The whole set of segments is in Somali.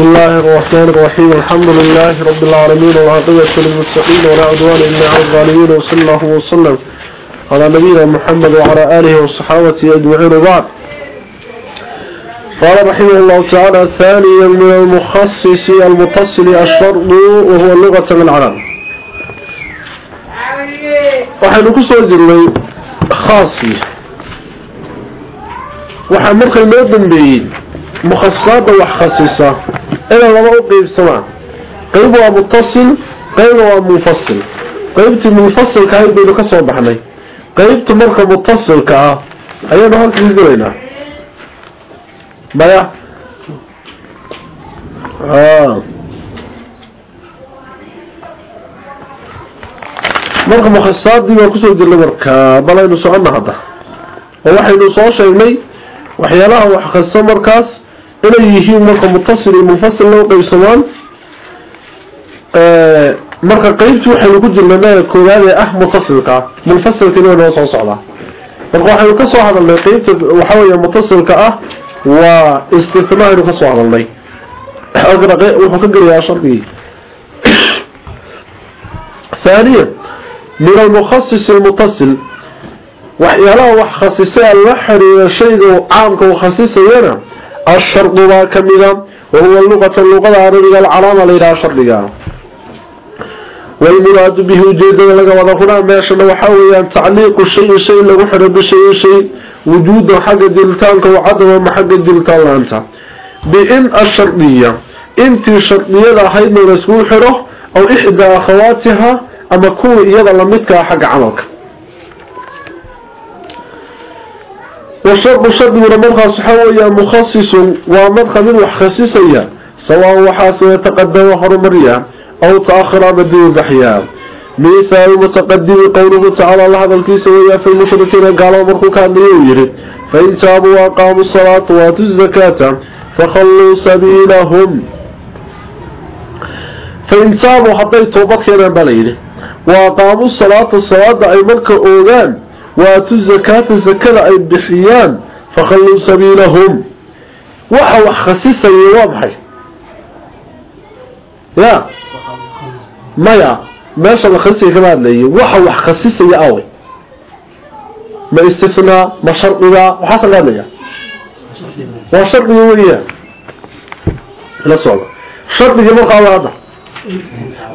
بسم الله الرحمن الرحيم. الحمد لله رب العالمين والعاقبة للمتقين ولا عدوان إلا على الظالمين وصلى الله وسلم على نبينا محمد وعلى آله وصحابته أجمعين وبعد. قال رحمه الله تعالى ثانيا من المخصص المتصل الشرط وهو اللغة من العرب waxaynu ku soo jirnay khaasi waxaa markay noo dambeeyey mukhasasaada u qeybsamaan qeyb waa mutasil qeybna waa munfasil qeybtii munfasilka ahayd baynu ka soo baxnay qeybta marka mutasilka ah ayaanu halka ka gelaynaa maya marka mukhasasaadii baan ku soo jirnay marka balaynu soconna hadda oo waxaynu soo sheegnay waxyaalaha wax khasisa markaas إلا يهيو مرقى متصل المفصل لو قيب سوال آه، مرقى قيب توحي لكجر لماذا يكون هذا أح متصلك منفصل كنو نوص وصعلا مرقى حيو كسو هذا اللي قيب وحاولي متصلك أح واستثماء نفسو هذا اللي. أقرأ قيب وحكقر يا شربي ثانيا من المخصص المتصل. وحيالا وحخصيصي الوحر إلى شيء عامك وخصيصي ينام الشرط kamida وهو اللغة اللغة عربية العلامة ليلها شرطها والمراد به جيدا لغا وضفنا ماشنا وحاويا تعليق الشيء شيء لغو حر بشيء شيء. وجود حق دلتانك وعدم حق دلتان لانتا بإن الشرطية إنت شرطية هيد رسول حره أو إحدى أخواتها أما كون إيضا لمدك حق عملك. والشرط شرط من مرخص حويا مخصص ومدخل من وحخصيصيا سواء وحاسن يتقدم وحرمريا أو تأخر بدون بحيا مثال متقدم قوله تعالى الله هذا الكيس ويا في المشركين قالوا مرخو كأن يويري فإن تابوا وقاموا الصلاة وآتوا الزكاة فخلوا سبيلهم. فإن تابوا حتى توبت كان بليل. وقاموا الصلاة الصلاة أي ملك أوغان واتوا الزكاة الزكاة أي بحيان فخلوا سبيلهم وحو خسيسا يوضحي يا مايا ماشا بخسيسا كمان لي وحو خسيسا يأوي ما استثناء ما شرط إذا وحسن قال لي وشرط يوليا لا سؤال شرط يمرق على هذا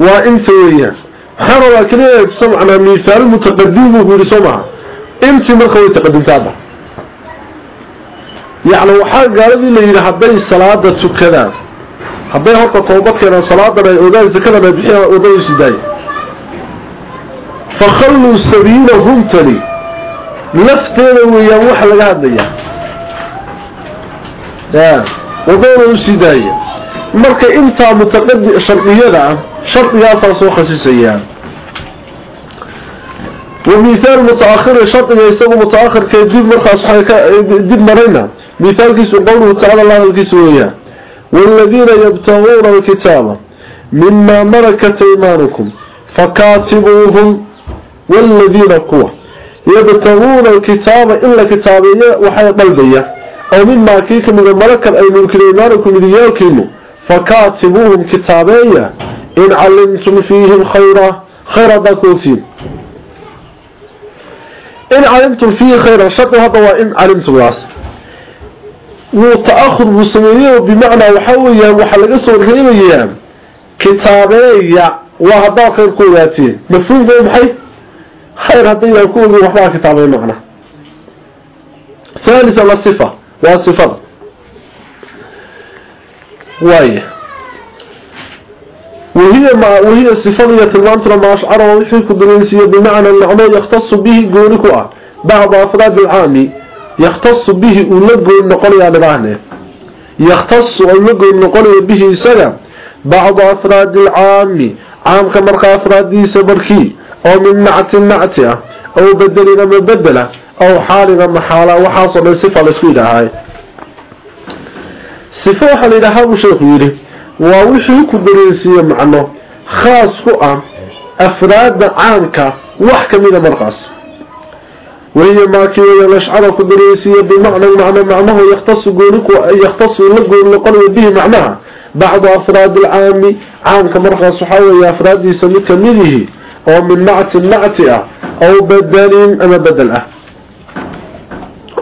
وانت ويا حروا كده سمعنا مثال متقدم وغير سمعه انت marka way taqadimtaaba yaani waxa gaaladii la yiri haday salaada tukadaan haday horta toobad keenan salaada ay ogaan zakada ay bixiyaan oday siday fakhallu sabiilahum tali lafteeda weeyaan wax laga hadlaya yaa oday siday marka inta mutaqaddi shartiyada shartigaas soo khasisayaan ومثال متأخر شرط يسمى متأخر كيجيب مرخص جيب مرينا مثال كيس قوله تعالى الله الكسوية والذين يبتغون الكتاب مما ملكت أيمانكم فكاتبوهم والذين قوة. يبتغون الكتاب إلا كتابية وحي قلبية. أو مما كيك من ملكت ايمانكم لياكم فكاتبوهم كتابية. إن علمتم فيهم خيرا خيرا باكوتين إن علمتم فيه خيرا شرط هذا وإن علمتم راس وتأخذ مسلمين بمعنى وحويا وحلق صور غيبيا كتابية وهذا خير كواتي مفهوم بهم حي خير هذا يكون وحبا كتابية معنى ثالثا الصفة والصفة وهي وهي ما وهي الصفة تلمانتنا ما أشعر ويحيك بالإنسية بمعنى النعمة يختص به قولك بعض أفراد العام يختص به ولقوا النقل يعني بعنه يختص ولقوا النقل به سنة بعض أفراد العام عام كمرقى أفراد دي سبركي أو من نعت النعتة أو بدل لما بدله أو حال لما حالة وحاصل الصفة الاسكيدة هاي صفة حالي لها وشيخ يري waa wixii ku dareensiiye macno khaas ku ah afraadda caamka wax ka mida markaas. Wahiya maakiya lashcara ku dareensiiye bimacna macno macnahu yakhtasu gooniku yakhtasu la goon noqonayo bihi macnaha. Bacdu afraadi alcaami caamka markaas waxaa weeye afraaddiisa mid kamidihi oo min nactin nacti ah aw bedelin ama bedel ah.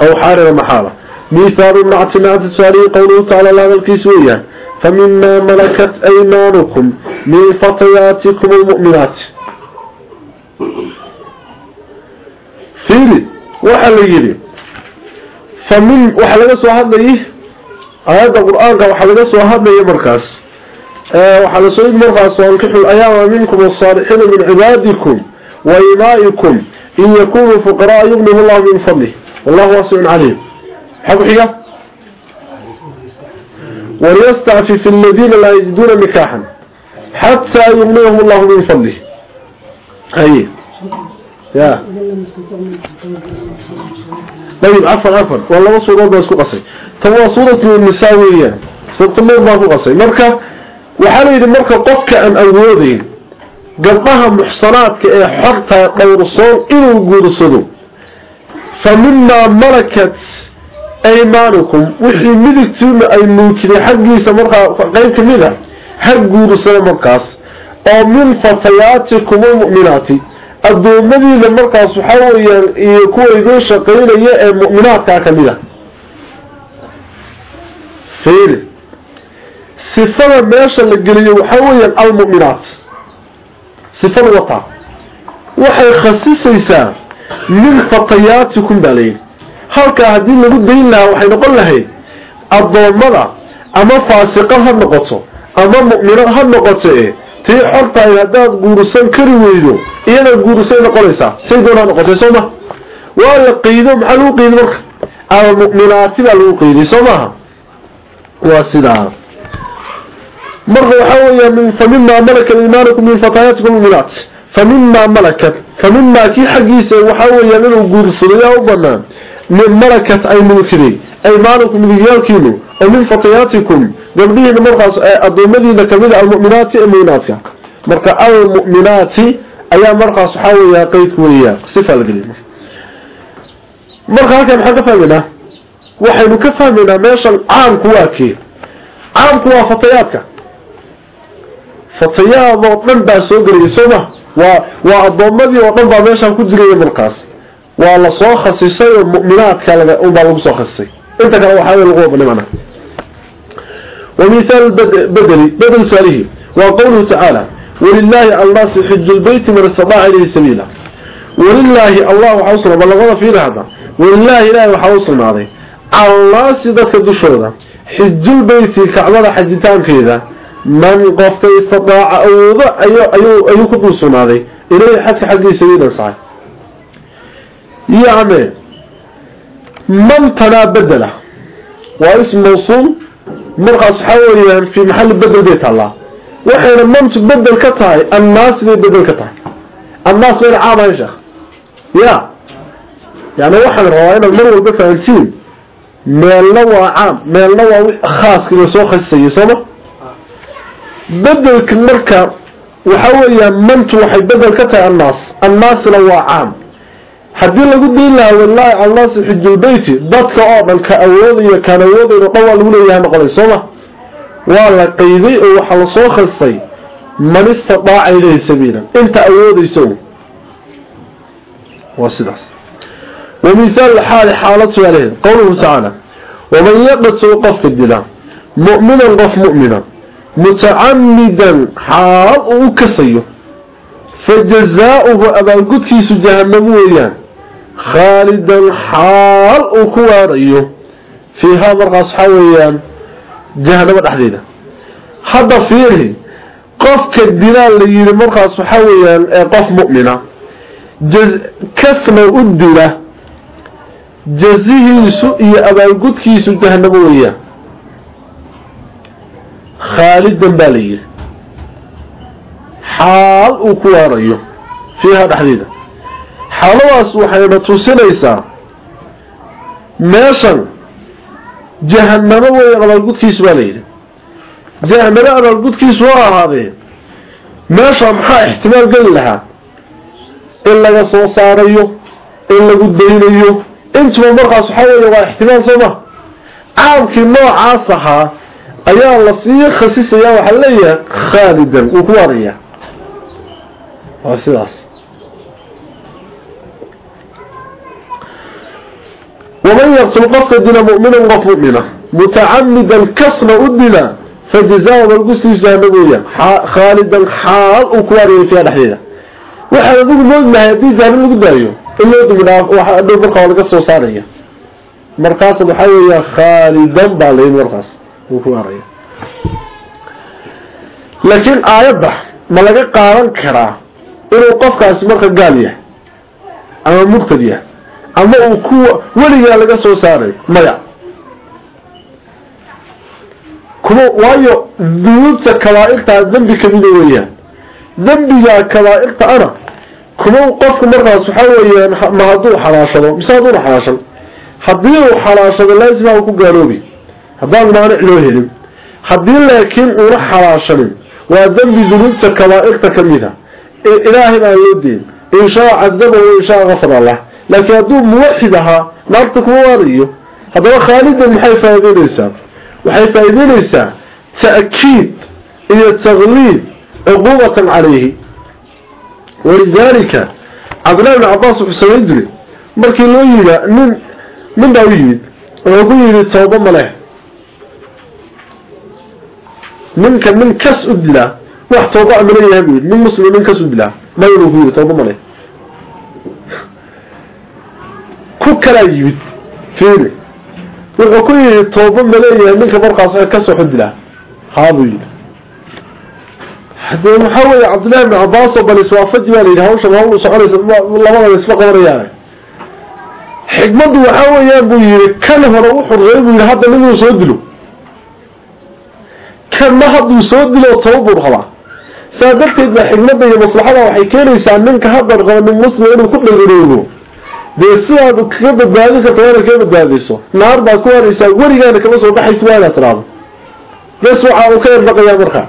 Aw xaarina maxaala. Mithaalu nacti nacti tusaalihi qowluhu tacala hadalkiis فمما ملكت أيمانكم من فتياتكم المؤمنات. فيلي وحل يلي. فمن وحل سو هدلي آيات القرآن وحل سو هدلي مركز؟ وحل سو مركز؟ وانكحوا الأيام منكم الصالحين من عبادكم وإمائكم إن يكونوا فقراء يغنهم الله من فضله. والله واسع عليم. حقا وليستعفف الذين لا يجدون نكاحا حتى يغنيهم الله من فضله هاي يا طيب عفوا عفوا والله صورة بس قصي تبغى صورة النساوية صورة النور ما قصي مركة وحالي مركة قفك أن أولودين قبلها محصنات كحرطة دور الصور إلى وجود الصدو فمما ملكت aymaanukum wixii midigtiina ay nuujiday xaggiisa markaa qayb kamida hag guursada markaas oo min fatayaatikum almu'minaati addoommadiina markaas waxaa weeyaan iyo kuwa idin shaqaynaya ee mu'minaadkaa ka mid a. Fiili sifada meesha la geliyo waxaa weeyaan almu'minaat. Sifad wataa waxay khasisaysaa min fatayaatikum baa halkaa haddii lagu dayn lahaa waxay noqon lahayd addoommada ama faasiqo ha noqoto ama mu'mino ha noqoto e tii xortahay haddaad guursan kari weydo iyada guursay noqonaysaa say doon ha noqotay soo maha waa la qeydo maxaa lagu qeyday marka? Ama mu'minaati baa lagu qeyday soo maha waa sidaa. Marka waxaa weeya min famimaa malakat iimaanakum min fataayaatikum mu'minaat. Famimaa malakat famimaa kii xaggiisa waxaa weeyaan inuu guursado yaa u banaan من ملكة أي ملكني أيمانكم من رجالكين ومن فتياتكم قبلين مرقص الضمدين كمدع المؤمنات المؤمنات مرقى المؤمنات أي مرقص حاوية قيت وياه صفة القليمة مرقى هكذا محاكا فهمنا وحين كفهمنا ماشا عام كواكي عام كوا فتياتك فتيات وطن باسو قريب سوما والضمدي وطن باماشا كدرية مرقص waa la soo khasisay oo mu'minaadka laga u baa lagu soo khasisay inta kale waxa lagu wada mana ومثال بدل بدل ساله وقوله تعالى ولله الله حج البيت من استطاع إليه سبيلا ولله الله حوصل بلغنا في هذا ولله لا حوصل هذا الله سيدك دشودا حج البيت كعبة حجتان كذا من قفت استطاع أيوضا أيو أيو أيو كبوسون هذا إليه حتى حقي سبيلا صحيح يعني من تنا بدله واسم موصول مرقص حوليا في محل بدل بيت الله وحين من تبدل كتاي الناس اللي بدل كتاي الناس غير عام يا شيخ يا يعني واحد رواينا المرور بفعلتين ميل نوع عام ميل نوع خاص كده سوق السيسانة بدل كمركة وحوليا من توحي بدل كتاي الناس الناس لو عام haddii lagu dayn lahaa wallaahi allah xijulbeyti dadka oo dhan ka awoodaya kaan awoodayno dhan waa lagu leeyahay noqonay sooma waa la qeyday oo waxaa lasoo khasay man istadaaca ilayhi sabiilan inta awoodaysa waa sidaas ومثال الحال حالته عليه قوله تعالى ومن يقتل قف الدلا مؤمنا قف مؤمنا متعمدا حال وكسيه فجزاؤه أبا القدكيس جهنم ويان khaalidan xaal uu ku waarayo. Fiihaa markaas waxaa weeyaan jahanamo dhexdeeda. Hadda fiiri qofka dilaa la yidhi markaas waxaa weeyaan ee qof mu'mina kasna u dila jazihiisu iyo abaalgudkiisu jahanamo weeyaan. Khaalidan baa la yidhi. Xaal uu ku waarayo fiihaa dhexdeeda xaaladaas waxayna tusinaysaa meeshan jahanamo wey abaalgudkiisu baa layidhi jahanamo abaalgudkiisu waa ahaadee meesha maxaa ixtimaal geli lahaa? In laga soo saarayo in lagu daynayo. Intuba markaas waxaa weeye waa ixtimaal sooma caamkii noocaas ahaa ayaa la sii khasisaya waxaa leeyahay khaalidan wuu ku waaraya waa sidaas qof mu'mina mutacamidan kasna u dila fajazaa lagu sii jahanno weeyaan khaalidan xaal uu ku waariyay fiiha dhexdeeda waxaan adigu moognahay haddii jahanno lagu daayo in loo dumi dhaaf waxa dhow markaa laga soo saaraya markaas waxaa weeyaa khaalidan baa layihi markaas uu ku waaraya laakiin aayadda ma laga qaadan karaa inuu qofkaasi marka gaal yahay ama murtad yahay ama uu kuwa weligaa laga soo saaray maya. Kuma waayo dunuubta kabaairtaa dembi kamida weeyaan. Dembigaa kabaairta ana kuma qofku markaas waxaa weeyaan ma hadduu xalaashado mise hadduuna xalaashan haddii uu xalaashado laazima uu ku gaaloobi haddaan maanic loo helin. Haddii laakiin uuna xalaashanin waa dembi dunuubta kabaairta kamida ilaahay baan loo deyn. In shaa cadaba wa in shaa gafara lah laakiin hadduu muwaxid ahaa naarta kuma waarayo haddaba khaalidan maxay faa'iideynaysaa waxay faa'iideynaysaa ta'kiid iyo tagliib cuquubatan calayhi. Walidaalika cabdillahi bn cabaas wuxuu samayn jiray. Markii loo yida nin nin baa u yimid wuxuu ku yidhi tooba ma leh. Ninka nin kas u dilaa wax tooba amala yahay buu yidhi muslim nin kas u dilaa maynu ku yidhi tooba ma ku kalaa yimid fiiri. Wuxuu ku yidhi tooba ma leeyahay ninka markaas ka soo xudilaa haabuu yidhi. Hadee waxaa weeye cabdillahi bn cabaas oo bal iswaafaji baa layidhi hawshan hawl soconaysa labadaba isla qabanayaan xikmaddu waxaa weeyaan buu yidhi kan hore u xurreey buu yidhi hadda ninuu soo dilo. Kanna hadduu soo dilo toba buu saa darteed baa xikmadda iyo maslaxada waxay keenaysaa ninka haddan qaba nin muslim inuu ku dhagaroogo dee sidaad kaga badbaadin karta waa inaad kaga badbaadayso naar baad ku waaraysaa weligaana kama soo baxaysa waa inaad tiraado. Bes waxa uu ka yarbaqayaa markaa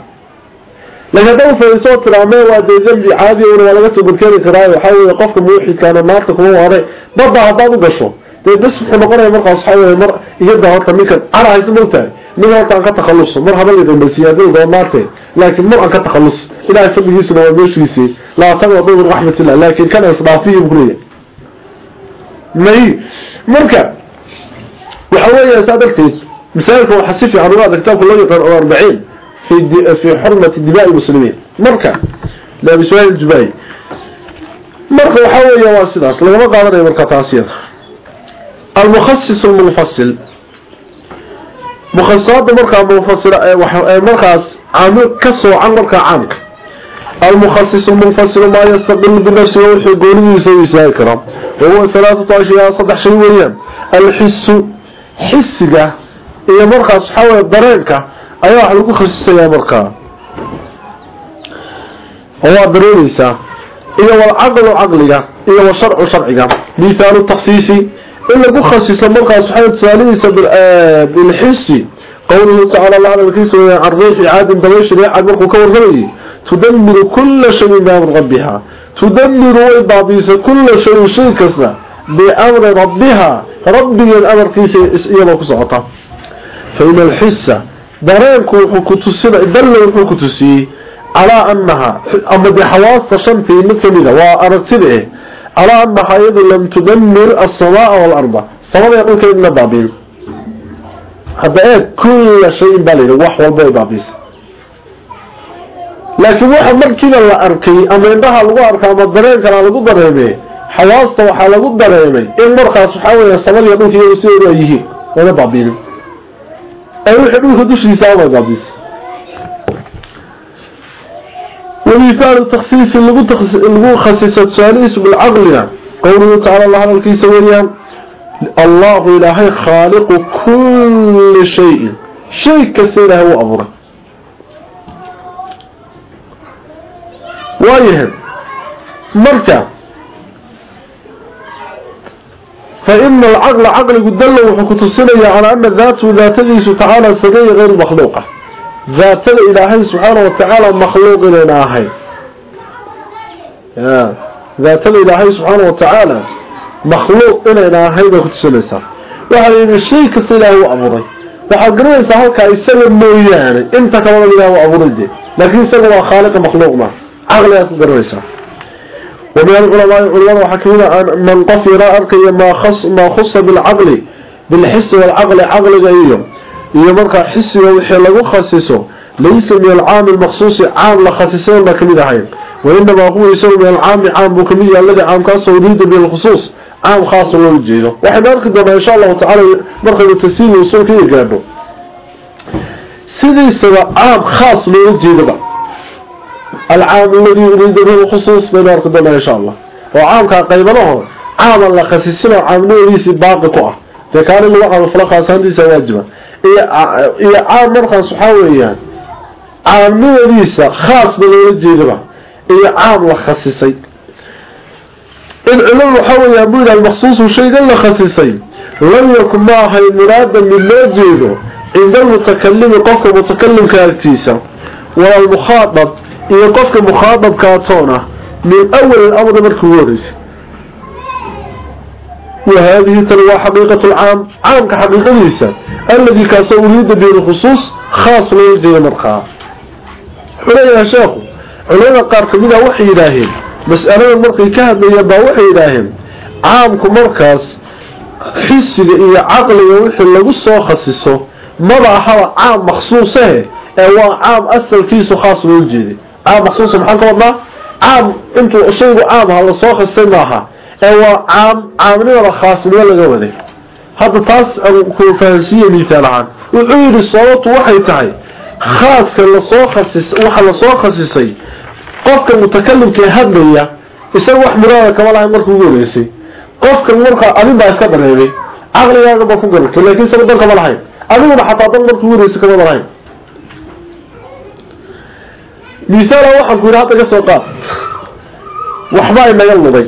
laakiin hadda u fadhiisoo tiraamee waa dee dembi caadi una waa laga toobadkeeni karaa waxaa weeye qofka muwaxidkaana naarta kuma waaray badda haddaad u gasho dee bes wuxuu noqonaya markaas waxaa mar iyada horta ninkan cara haysa nin horta aan ka takhaluso mar haba lidambalsiya haddii doo naarte. Laakiin mar aan ka takhallus ilaahay fadligiisuna waa meeshiisii. Laa taqnadu min raxmatillah laakiin kana isdhaafiya buu kuleeyahay may marka waxa weeyaa saa darteed misaalka waxaa si fiican uga kitaabka loo yaqaan oo arbaciin fi fi xurmati dimaa lmuslimiin marka laabiswaal jubaay marka waxa weeya waa sidaas lagama qaadanayo marka taasiyada almukhasis almunfasil mukhasisada markaa munfasila markaas caamil ka soocan markaa caamka المخصص المنفصل ما يستقل بنفسه وحقونه يسوي ساكرا وهو ثلاثة أشياء صدح شيء ويان الحس حسك هي مرقى صحوة الضرينك أيها حلقو خصيصة يا مرقى هو ضروريسا إيه والعقل عقلك إيه والشرع شرعك مثال التخصيص إلا بخصيص مرقى صحوة الثالثة بالحس قوله تعالى الله على الكيس عن ريح عاد دويش ريح عاد مرقى كور غلي تدمر كل شيء بأمر ربها. تدمر وإبابيس كل شيء شيء كسنا بأمر ربها. ربي الأمر كيس يبقى سعطة فإن الحسة درينك وحكتسي دل وحكتسي على أنها أما بحواس شمتي مثل وأرتبه. على أنها أيضا لم تدمر السماء والأرض. السماء يقول كإن بابين هذا إيه؟ كل شيء بالي وحوى بابيس laakiin waxa markiiba la arkay ama indhaha lagu arka ama dareen dareenkana lagu dareemee xawaasta waxaa lagu dareemay in markaas waxa weeya samaliya dhulka iyagu sidoodu ay yihiin wayna baabiinin ee wixii dhulka dushiisa amay baabiisa wamiifaalu takhsiisi lagu lagu khasisad su'aalihiisu bilcaqlina qawluhu tacaala allah hadalkiisa weeyaan allahu ilaahay khaaliqu kulli shayin. Shay kasta ilaahay u abuuray. وايهم مركا فإن العقل عقل قدله وحكتسنية على أن الذات ذاتيس تعالى سرية غير مخلوقة. ذات الإلهي سبحانه وتعالى مخلوق إلهي ذات الإلهي سبحانه وتعالى مخلوق إلهي بكتسنية وهذا الشيء كسيله أمري waxaad garanaysaa halkaa isaga mooyaane inta kalena ilaah waa abuuride laakiin isaga waa caqligaad ku garanaysaa ومن العلماء علماء وحكينا عن من قف يرى أركي ما خص, ما خص بالعقل بالحس والعقل عقل غيره يمرك حس وحي لغو خصيصه ليس من العام المخصوص عام لخصيصين لكميد هين وإنما هو يسوي من العام عام بكمية الذي عام كاسه يريد بالخصوص عام خاص للجيده وحنا نركض إن شاء الله تعالى مركز التسيل وصول كي يقابه سيدي سوى عام خاص للجيده بقى العام الذي يريد به الخصوص بين أركض إن شاء الله وعام كان قيب له عام الله خصيصنا عام نوريسي باقي كوه فكان اللي وقع الفلقة ساندي سواجبه iyo caam markaas waxaa weeyaan caamnimadiisa khaas ba loola jeedaba iyo caam la khasisay in ciladu waxaa weeyaan buu yidhaha maqsuusu shaygan la khasisay lam yakun ma ahay muraada mid loo jeedo cinda almutakalimi qofka mutakalimka agtiisa wala almukhaadab iyo qofka mukhaadabkaatoona min awal amri markii ugu horeysay وهذه تلوى حقيقة العام عام كحقيقة ليسا الذي كاسو أريد به الخصوص خاص ليجي مرقى حليا يا شيخ علينا قارك منها وحي إلهي مسألة المرقى كهد يبا وحي إلهي عام كمركز حسي إيا عقل وحي اللي قصة وخصيصه مضى حوى عام مخصوصه هو عام أسل كيسو خاص ليجي caam maxsuusa maxaa ka wadnaa? Caam intuu shaygu caam aha la soo khasay maaha. Ee waa caam caamnimada khaasnimo laga waday. Hadda taas ku fahansiiye miisaal ahaan wuxuu yidhi sababtu waxay tahay khaaska la soo khasis waxa la soo khasisay qofka mutakalimkee hadlaya isaga wax muraada kama lahayn markuu ugu horeysay qofka markaa adin baa iska dareemay caqligaaga baa ku garartay laakiin isaga dan kama lahayn. Adiguna xataa dan markuu ugu horeysay kama lahayn miisaala waxaan ku yidhi hadda ka soo qaad. Waxbaa inaga luday.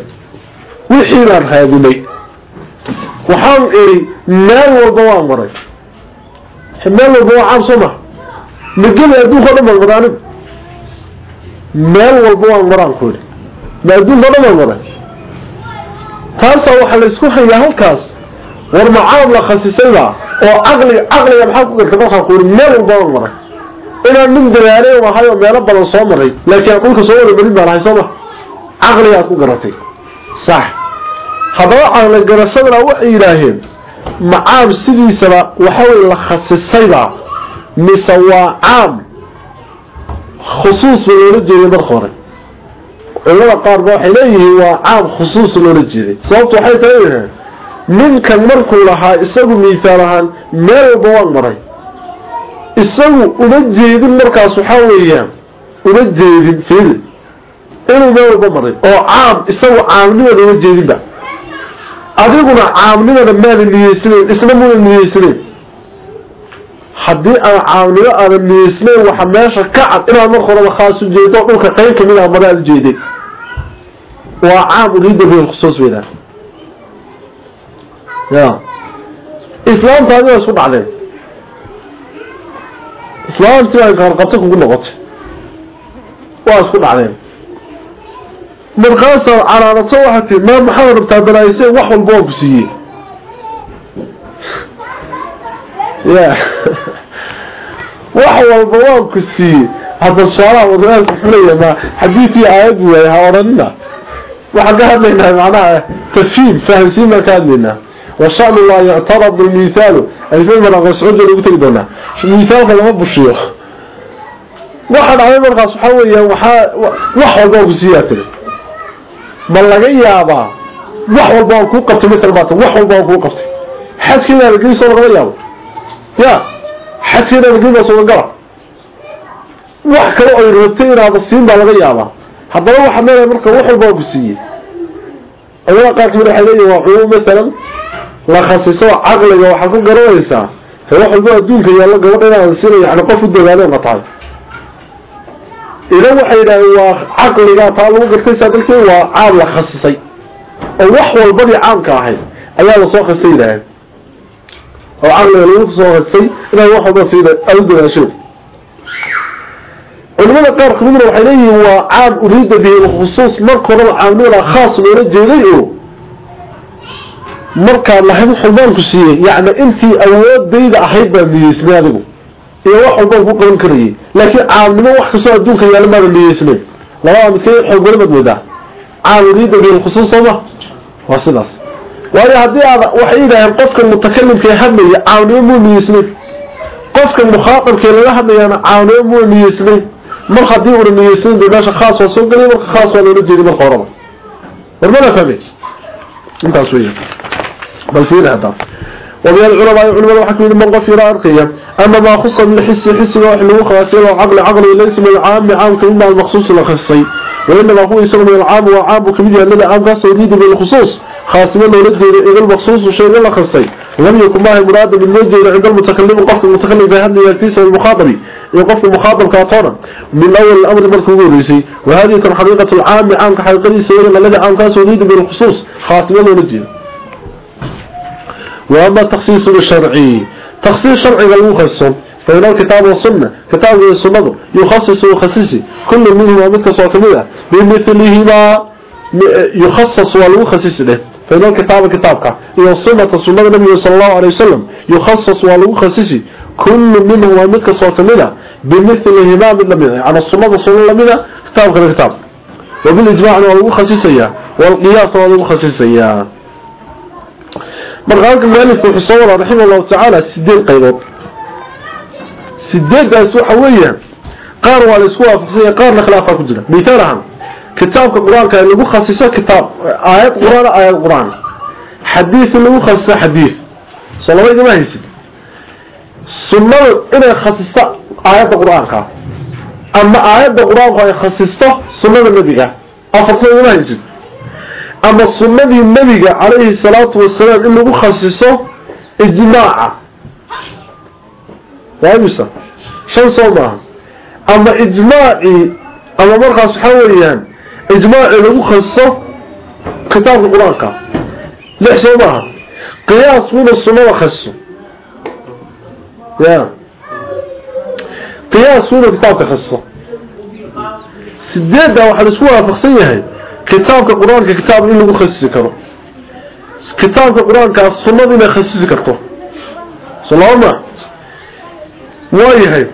Wixii baan raadinay. Waxaan iri meel walba waan maray. Meel walba waa caam soo ma. Magada adduunka o dhan baan maray anigu. Meel walba waan maraan ku iri ma adduunka o dhan baan maray. Taasaa waxaa la isku hayaa halkaas. War macaam la khasisayba oo caqliga caqliga maxaa ku gartay? Markaan ku iri meel walba waan maray inaan nin dadaanay ahay oo meelo badan soo maray laakiin dhulka soo wada marin baan ahay soo ma? Caqligaad ku garatay. صح haddaba caqli garashadana waxay yidhaaheen macaam sidiisaba waxaway la khasisayba mise waa caam. Khusuus ba loola jeeday marka hore. Culimada qaarba waxay leeyihiin waa caam khusuus loola jeeday. Sababtu waxay tahay ninkan markuu lahaa isagu miisaal ahaan meel walba waan maray isagu uma jeedin markaas waxaa weeyaan uma jeedin fiil. Inuu meel walba maray oo caam isagu caamnimada uma jeedinba adiguna caamnimada maada niyeysnayn isna muna niyeysnayn haddii aan caamnimo aadan niyeysnayn waxa meesha ka cad inaad marka horeba khaas u jeedo dhulka qayb ka mid ah mara aad ujeeday waa caam uriida khusuus weynaa ya islaamtaadi waa isku dhacdeen islaamtii ay qaarqabto kugu noqotay. Waa isku dhacdeen markaasaa calaanato waxaa tii maa maxaad rabtaa balaayiseen wax walba waa ku siiyey ya. Wax walba waa ku siiyey hadda suaalaha wadaalku xulaya ma xadiidkii aayad waay ha odhanina. Waxaan ka hadlaynaa macnaha tafhiim fahamsiin baan ka hadlaynaa وشأن الله يعترض بالمثال. الفيلم أنا قصعود اللي قلت لنا المثال هذا ما بشيخ واحد عمي مرقى سبحانه وحا قوة سياتي بل بلغي يا أبا. وحوى الباو كو مثل ما تقول. الباو كو قبتي حد كنا لقي صور غير يا يا. حد كنا لقي صور غير wax kale oo irwatay inaada siin baa laga yaabaa haddaba waxaa meel marka wax walba ku siiyey awaa qaarkii waxay la khasiso caqliga waxa ku garanaysaa wax walba adduunka yaalo gabadha inaan siinay yani qof u dadaalo qataay idan waxay yidhahdeen waa caqliga taa lagu gartay saadalkii waa caam la khasisay. Oo wax walbadii caamka ahayd ayaa la soo khasisay yidhahdeen. Oo caqliga lagu soo khasisay inaan wax walba siida au dadaasho. Culimada qaar kamidna waxay leeyihiin waa caam uriida bihi lkhusuus marka horeba caamnimada khaas loola jeeday oo markaad lahayd wax walbaan ku siiyey yacni intii awoodayda ahayd baa niyeysnay adigu. Iyo wax walbaan ku qaban karayay laakiin caamnimo wax kastoo adduunka yaalla maada niyeysnay labada midkay xoogwalibaad moodaa caamiriida bilkhusuus sooma waa sidaas. Waayo haddii aad waxay yidhaaheen qofka mutakalimka ee hadlaya caamnimo muu niyeysnay qofka mukhaatabkee laga hadlayaana caamnimo muu niyeysnay mar haddii una niyeysnayn dee meesha khaas waa soo gelay marka khaas waa loola jeeday marka horaba warmana fahme intaas weya bal fiiri hadda ومن العلماء علماء وحكم من غفر أرقية أما ما خص من الحس حس وحلو خاصية وعقل عقل ليس من العام عام كمين المخصوص الخصي وإنما هو يسمى من العام وعام كمين الذي عام خاص يريد بالخصوص خاصة من ولد إلى المخصوص وشيء لا خصي. لم يكن معه مراد وجه عند المتكلم قف المتكلم بهذا يكتيس المخاطب يقف المخاطب كاطونا من أول الأمر مركوب الرئيسي وهذه حقيقة العام عام كحقيقة سيئة الذي عام خاص يريد بالخصوص من ولد وأما التخصيص الشرعي تخصيص شرعي المخصص فإن الكتاب والسنة كتاب والسنة يخصص ويخصص كل منهما مثل صوتمية بمثلهما يخصص والمخصص له. فإن الكتاب كتابك. إذا السنة السنة النبي صلى الله عليه وسلم يخصص والمخصص كل منهما مثل صوتمية بمثلهما مثل عن السنة السنة منه كتابك الكتاب وبالإجماع والمخصصية والقياس والمخصصية. Marka maalif wuxuu soo waraa raximah allahu tacaala sideed qaybood sideedaas waxa weeyaan qaar waa la isku waafaqsanya qaarna khilaafaa ku jira. Mithaal ahaan kitaabka qur'aanka lagu khasiso kitaab aayad qur'aan aayad qur'aan. Xadiid lagu khasiso xadiid soo laba igama haysid. Sunnada inay khasisto aayadda qur'aanka ama aayadda qur'aanku ay khasisto sunnada nebiga. Igama haysid ama sunnadii nebiga calayhi salaatu wasalaam in lagu khasiso ijmaaca waamisa shan soo maaha ama ijmaacii ama markaas waxaa weeyaan ijmaacii lagu khasiso kitaabka qur'aanka lix soo maaha qiyaas wina sunnada khasiso ya qiyaas wina kitaabka khasiso sideedda kitaabka qur-aanka kitaab in lagu khasisi karo kitaabka qur-aankaa sunnada inay khasisi karto solama waayahay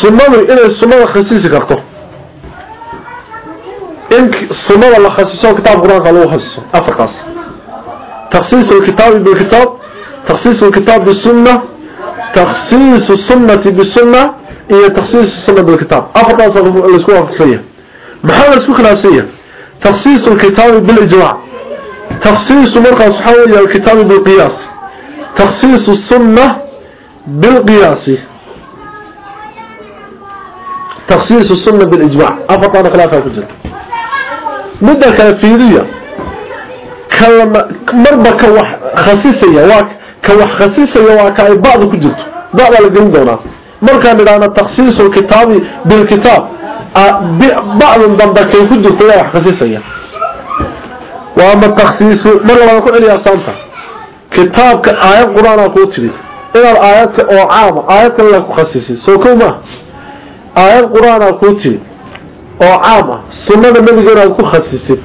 sunnadu inay sunnada khasisi karto in sunnada la khasiso kitaabka qur-aanka lagu khasiso afarkaas takhsiisu lkitaabi bilkitaab takhsiisu lkitaab bisunna takhsiisu sunnati bisunna iyo takhsiis sunna bil kitab afartaas la isku waafaqsanya maxaa la isku khilaafsanya takhsiis alkitab bil ijma' takhsiis markaas waxa weeye alkitab bil qiyas takhsiis sunna bil qiyas takhsiis sunna bil ijma' afartaas khilaafa ku jira midda kale fiiriya kalama marba ka wax khasisaya waa ka wax khasisaya waa ka ay baad ku jirto baad la gelin doonaa markaan idhaahna takhsiisu lkitaabi bilkitaab bacdin dambe kay ku jirto yaa wax khasisaya waa ama takhsiisu mar labaan ku celiya saanta kitaabka aayad qur'aanaa kuu tiri inaad aayadka oo caama aayad kale la ku khasisid soo kow maaha aayad qur'aanaa kuu tiri oo caam ah sunnada nebiga inaad ku khasisid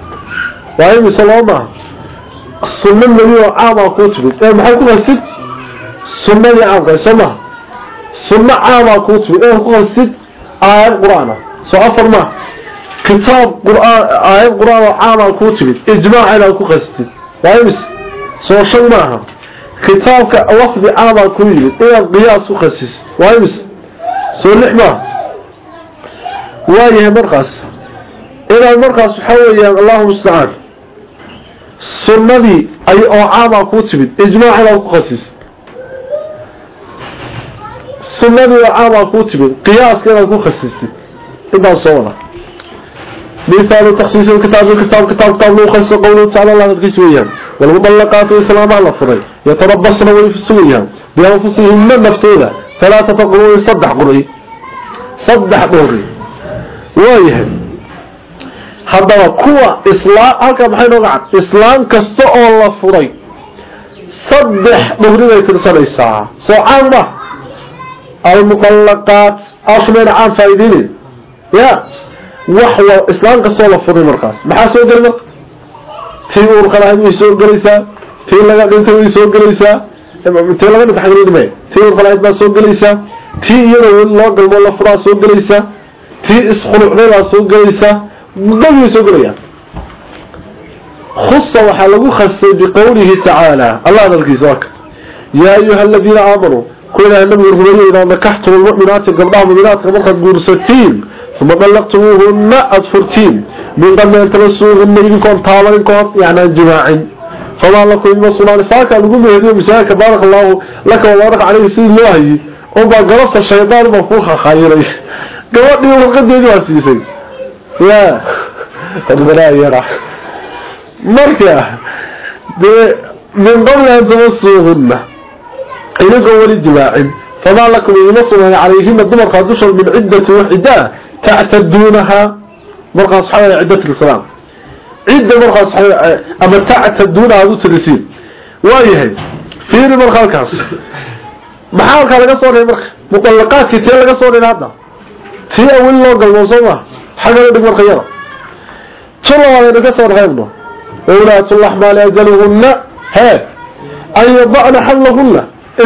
waa imise loo maaha sunno nebi oo caamaa kuu timid ee maxay ku khasid sunnadii caamka soo maha sunno caamaa kuu timid inaad ku khasid aayad qur'aan ah. Soo afar maaha kitaab quraan aayad qur'aan oo caamaa kuu timid ijmaac inaad ku khasitid waa imise soo shan maaha kitaabka lafdi caamaa kuu yimid inaad qiyaas ku khasisid waa imise soo lix maaha waayahay markaas. Inaad markaas waxaa weeyaan allahu mustacaan sunnadii oo caamaa kuu timid ijmaac inaad ku sunnadii oo caamaa kuu timid qiyaaska inaad ku khasistid intaas soo wada مثال تخصيص الكتاب الكتاب كتاب كتاب لو خص قوله تعالى الله تكيس ويان والمطلقات إسلام على فري يتربصن ويفسويان بأنفسهن مفتولة ثلاثة قروي صدح قروي صدح قروي وايهم haddaba kuwa islaam halkaa maxay nooga cad islaam kasta oo la furay saddex dhuhriday tirsanaysaa soo caan ma almuqallaqaat asmayna caan faa'iideynin ya wax wa islaam kastoo la furay markaas maxaa soo geli marka tii uurka lahayd way soo gelaysaa tii laga dhintay way soo gelaysaa tii laga dhintay xagridime tii uurka lahayd baa soo gelaysaa tii iyada weli loo galmo la furaa soo gelaysaa tii iskhulucday baa soo gelaysaa dad way soo gelayaan خص وحلقو خص بقوله تعالى الله ذلك زواك يا أيها الذين آمنوا kuwa nabiga rumeeyay nakaxtum almu'minaati gabdhaha mu'minaadka markaad guursatiin uma dallaqtumuuhunna aada furtiin. Min qabli an tamasuuhunna idinkoon taaban inkoon yacnaan jimaacin. Famaa lakum idima sugnaan saaka lagu mehediyo misaaka baaraka allaahu laka wabaaraka caleyhi sidii loo hayay. Unbaa galabta shaydaan baa kuu khakhayiray gabadhii warqadeedii waa siisay. Ya hormaraayaha marka dee min qabli an tamasuuhunna inagoo weli jimaacin famaa lakum iima sugnay calayhina dumarkaa dusha min ciddati wax ciddaa tactaduunahaa markaas waxaa waya cidda tilsalaam cidda markaas ama tactaduunaha ad u tirisiin waayahay fiiri marka halkaas maxaa halkaa laga soo dhigay marka muqallaqaadkii tee laga soo dhigay hadda tii a weli loo galmo soo ma xaggana dhig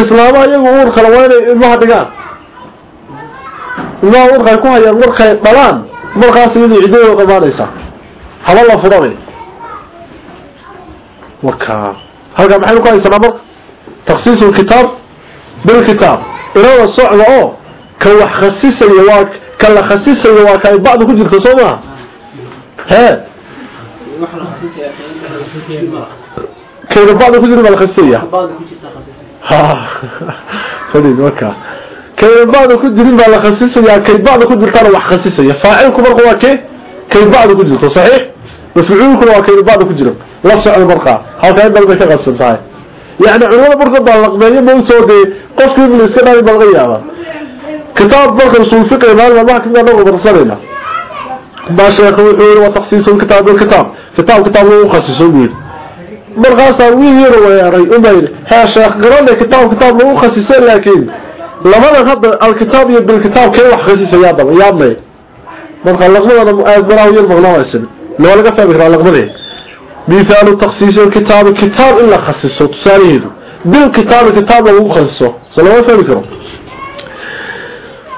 islaama iyagu uurkale waa inay ilmaha dhigaan. Ilmaha uurkaay ku hayaan markay dhalaan markaas iyadii ciddadooda dhammaanaysaa haba la fudabay marka halka maxaynu ku haysanaa marka? Taksiis lkitaab bilkitaab inada socda oo ka wax khasisaya waa ka la khasisaya waa ka ay bacdu ku jirto soo maha hee kayda bacdu ku jirta baa la khasisaya Ah, fadhiid markaa kay bacda ku jirin baa la khasisayaa kay bacda ku jirtaana wax khasisaya. Faacilku marka waa kee? Kay bacda ku jirto saxiix? Mafcuulkuna waa kay bacda ku jiro. La socdo markaa halkaa in badan bay ka qadsan tahay yacni culimada marka baalaqmeeyo mawtoo dee qofku in la iska dhaali baa laga yaabaa. Kitaab marka usuulfiqiga maalin maalmaha kamida anagu barsanayna baa sheekhu wuxuu yidhi waa taksiisun kitaab مرغاسا ويهير ويهاري أمير. ها شيخ قرانا كتاب كتاب لو خسيسين لكن لما نخد الكتاب يبدو الكتاب كي وح خسيسة؟ يا أبا يا أمي. مرغا اللغمي أنا مؤاد براوي المغلوة السن لو لقى فابك رالغمي مثال تخسيس الكتاب الكتاب إلا خسيسة تساريه دل كتاب كتاب لو خسيسة. صلى الله فابك رو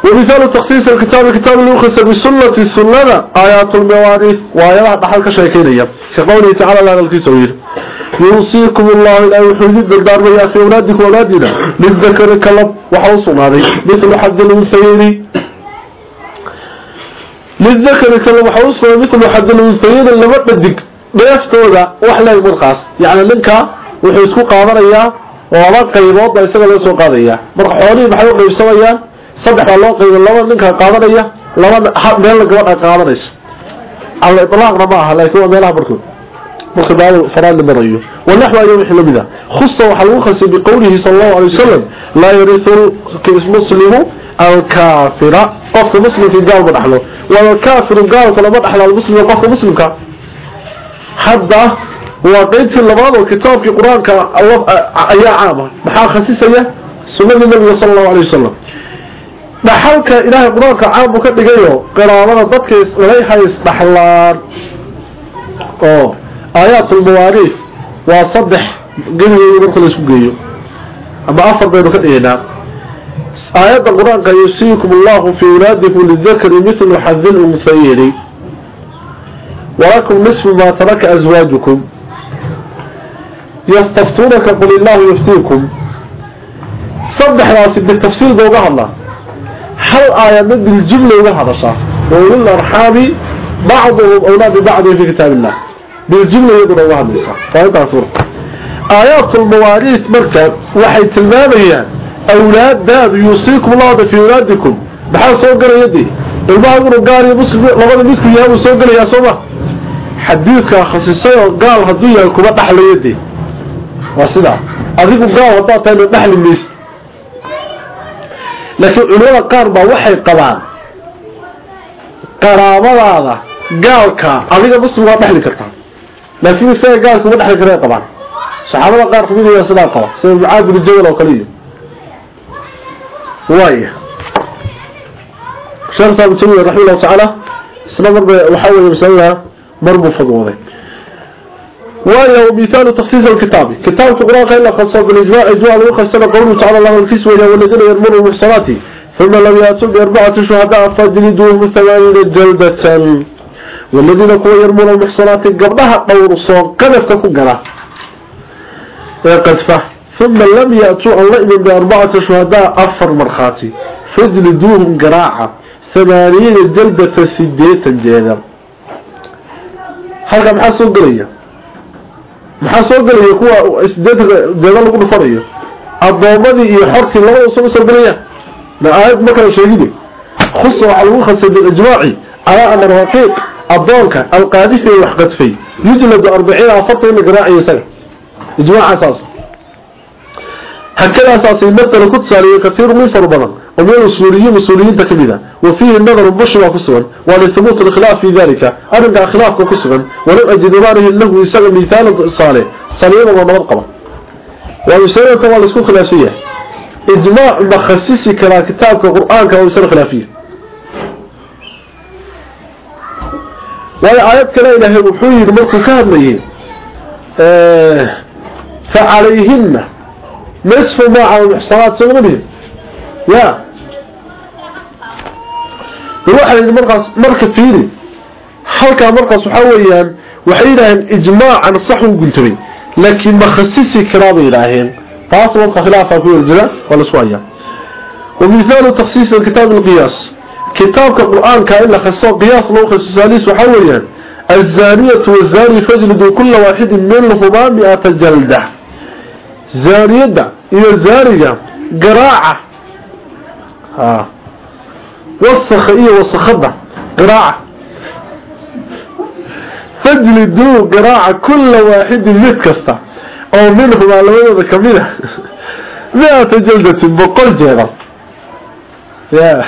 ومثال تخسيس الكتاب كتاب لو خسيسة. بسنة السنة آيات المواريث. وآيات بحلك شيكينية كقوله تعالى لا نلقي سويل. يوصيكم الله إلى وحيد بالدار يا أخي أولادك وأولادنا للذكر كلب وحوصنا عليه مثل حد الأنثيين. للذكر كلب وحوصنا مثل حد الأنثيين اللي بدك. بيفتودا وحلا المرخص يعني منك وحيسكو قادريا ولا قيبوض ليس لو سو قادريا marka xoolii maxay u qaybsamayaan saddex loo qaybo laba ninka qaadanaya laba meel gabadha qaadanaysa alla iطlaaqna ma aha laakiin waa meelaha barkood marka daal faraan marayo wanaxwa ayuu wixii lamida khussa waxa lagu khasay biqowlihi sallallahu alayhi wasallam la yarithu muslimu al-kafira qofka muslimka gaal ma dhaxlo wal kafiru gaalka lama dhaxlo muslimka qofka muslimka hadda waa qaybtii labaad oo kitaabkii quraanka ayaa caama maxaa khasisaya sunnada nabiga sallallahu alayhi wasallam dhaxalka ilaahay quraanka caam uu ka dhigayo qiraabada dadka islay hays dhaxlaan oo aayaat almawaariif waa saddex geligooda marka laysku geeyo. Ama afar baynu ka dhigaynaa. Aayadda qur'aanka yusiikum allahu fii wlaadikum lidakari mithlu xadil unsayni walakum nisfu maa taraka aswaajukum yastaftuunaka qul illaahu yuftiikum. Saddexdaasi bitafsiil ba uga hadla hal aayadna biljumla uga hadashaa. Wa ulil arxaami bacduhum awlaa bibacdin fii kitaab illah biljumla iyaguna uga hadlaysaa faaiddaas aayaatulmawaariis marka waxay tilmaamayaan awlaadaadu yuusiikum lahada fii awlaadikum maxaa soo galaya dee ilmaha inuu gaal iyo muslim labada midku yahay wuu soo gelayaa soo ma xadiidkaa khasisayoo gaal hadduu yahay kuma dhaxlaya dee waa sidaa adigu gaal haddaad tahay na dhaxli maysa laakiin culimada qaar baa waxay qabaan qaraabadaada gaalka adiga muslim waa dhaxli لكن السيئة قال كم دحي كريه طبعا. صحابة قال كمينه يا صداقه سيد سيئة معابر الجول وقليل واي. وايه شرطة بتمية رحمه الله تعالى. سنة مرة وحاول يمسلها مرمو فضوضي وهي مثال تخصيص الكتاب. كتاب القرآن غير خاصة بالإجماع. اجواء الوقت السنة قوله تعالى الله الكيس وإلى والذين يرمون المحصنات. ثم لم يأتوا بأربعة شهداء فاجلدوهم ثمانين جلدة. والذين كوا يرمون المحصنات قبلها طور الصور قذف كقرة قذفة ثم لم يأتوا الله إذن بأربعة شهداء أفر مرخاتي فجلدوهم قراعة ثمانين جلدة سدية جيدا halka maxaa soo gelaya maxaa soo gelaya kuwa sideed jeeda lagu dhufanayo adoomadii iyo xortii labada soo soo gelaya ma aayad ma kala sheegide khusa waxa lagu khasay bil ijmaaci ala amr raqiq الضونك القاذف وحقت فيه. يجلد أربعين أفضل من قراءة يسر. إجواء أساس. هكذا أساسي مثل كتسالي كثير من فربنا ومن السوريين والسوريين تكبيرا وفيه النظر البشر وكسوا ولثبوت الخلاف في ذلك. أرجع خلاف وكسوا ولم أجد باره أنه يسر مثال صالح. صليما ومرقبا ويسر كما لسكو خلافية. إجماع بخصيصي كلا كتابك القرآن كما يسر خلافية. waayo aayad kale ilaahay wuxuu yidhi markuu ka hadlayay fa calayhina nisfu maa cala muxsanaat soomadihim ya. Waxaa yidhi markaas marka fiiri halkaa markaas waxaa weeyaan waxay yidhaaheen ijmaacan sax uu guntamay laakiin ma khasisi karaa bay yidhaaheen taas marka khilaafaa ku jira waa la isku hayaa takhsiis alkitaab alqiyaas. كتاب القرآن كائن خصوه قياس لو خصو ساليس وحوليا. الزانية والزاني فجلدوا كل واحد من لفضاء مئة جلدة زانية هي الزانية قراعة. آه. ها والصخئية والصخبة قراعة. فجلدوا قراعة كل واحد متكسة أو منهم على مدى كمينة. مئة جلدة بقل جيرة ياه.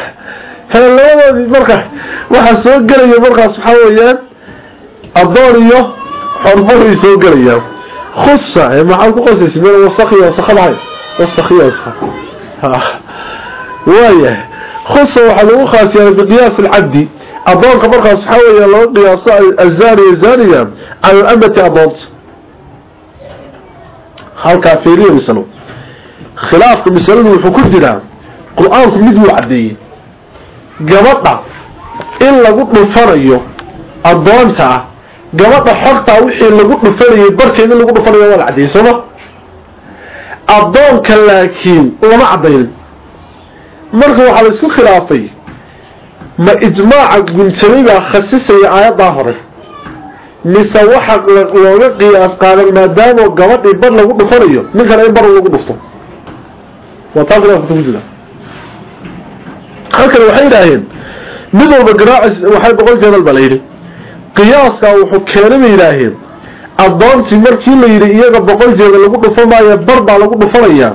labadoodi markaa waxaa soo galaya markaas waxaa weeyaan adoon iyo xormaray soo gelayaan. Khusa maxaad ku qosaysa meel wasaqiya wasaqadahay wasaqiya wasaqa waayahay khusa waxaa lagu khaasiyaan biqiyaas alcabdi adoonka markaas waxaa weeyaan laga qiyaaso azaaniya zaaniya cala alamati adoonta halkaa fiiriyo misalo khilaafka masaladu wuxuu ku jiraa qur'aanku mid wuu cadeeyey gabadha in lagu dhufanayo adoonta gabadha xorta wixii lagu dhufanayay barkeeda lagu dhufanayo waa la cadeeyay sooma adoonka laakiin lama cadaynin marka waxaa la isku khilaafay ma ijmaaca guntamay khasisaya aayaddaa hore mise waxa looga qiyaas qaadan maadaama gabadhii bar lagu dhufanayo ninkana in bar lagu dhufto. Waa taa khilaafka halkan waxay yidhaaheen mid walba garaacis waxay boqol jeedal baa la yidhi qiyaaska wuxuu keenay bay yidhaaheen addoontii markii la yidhi iyaga boqol jeeda lagu dhufan maayo bar baa lagu dhufanayaa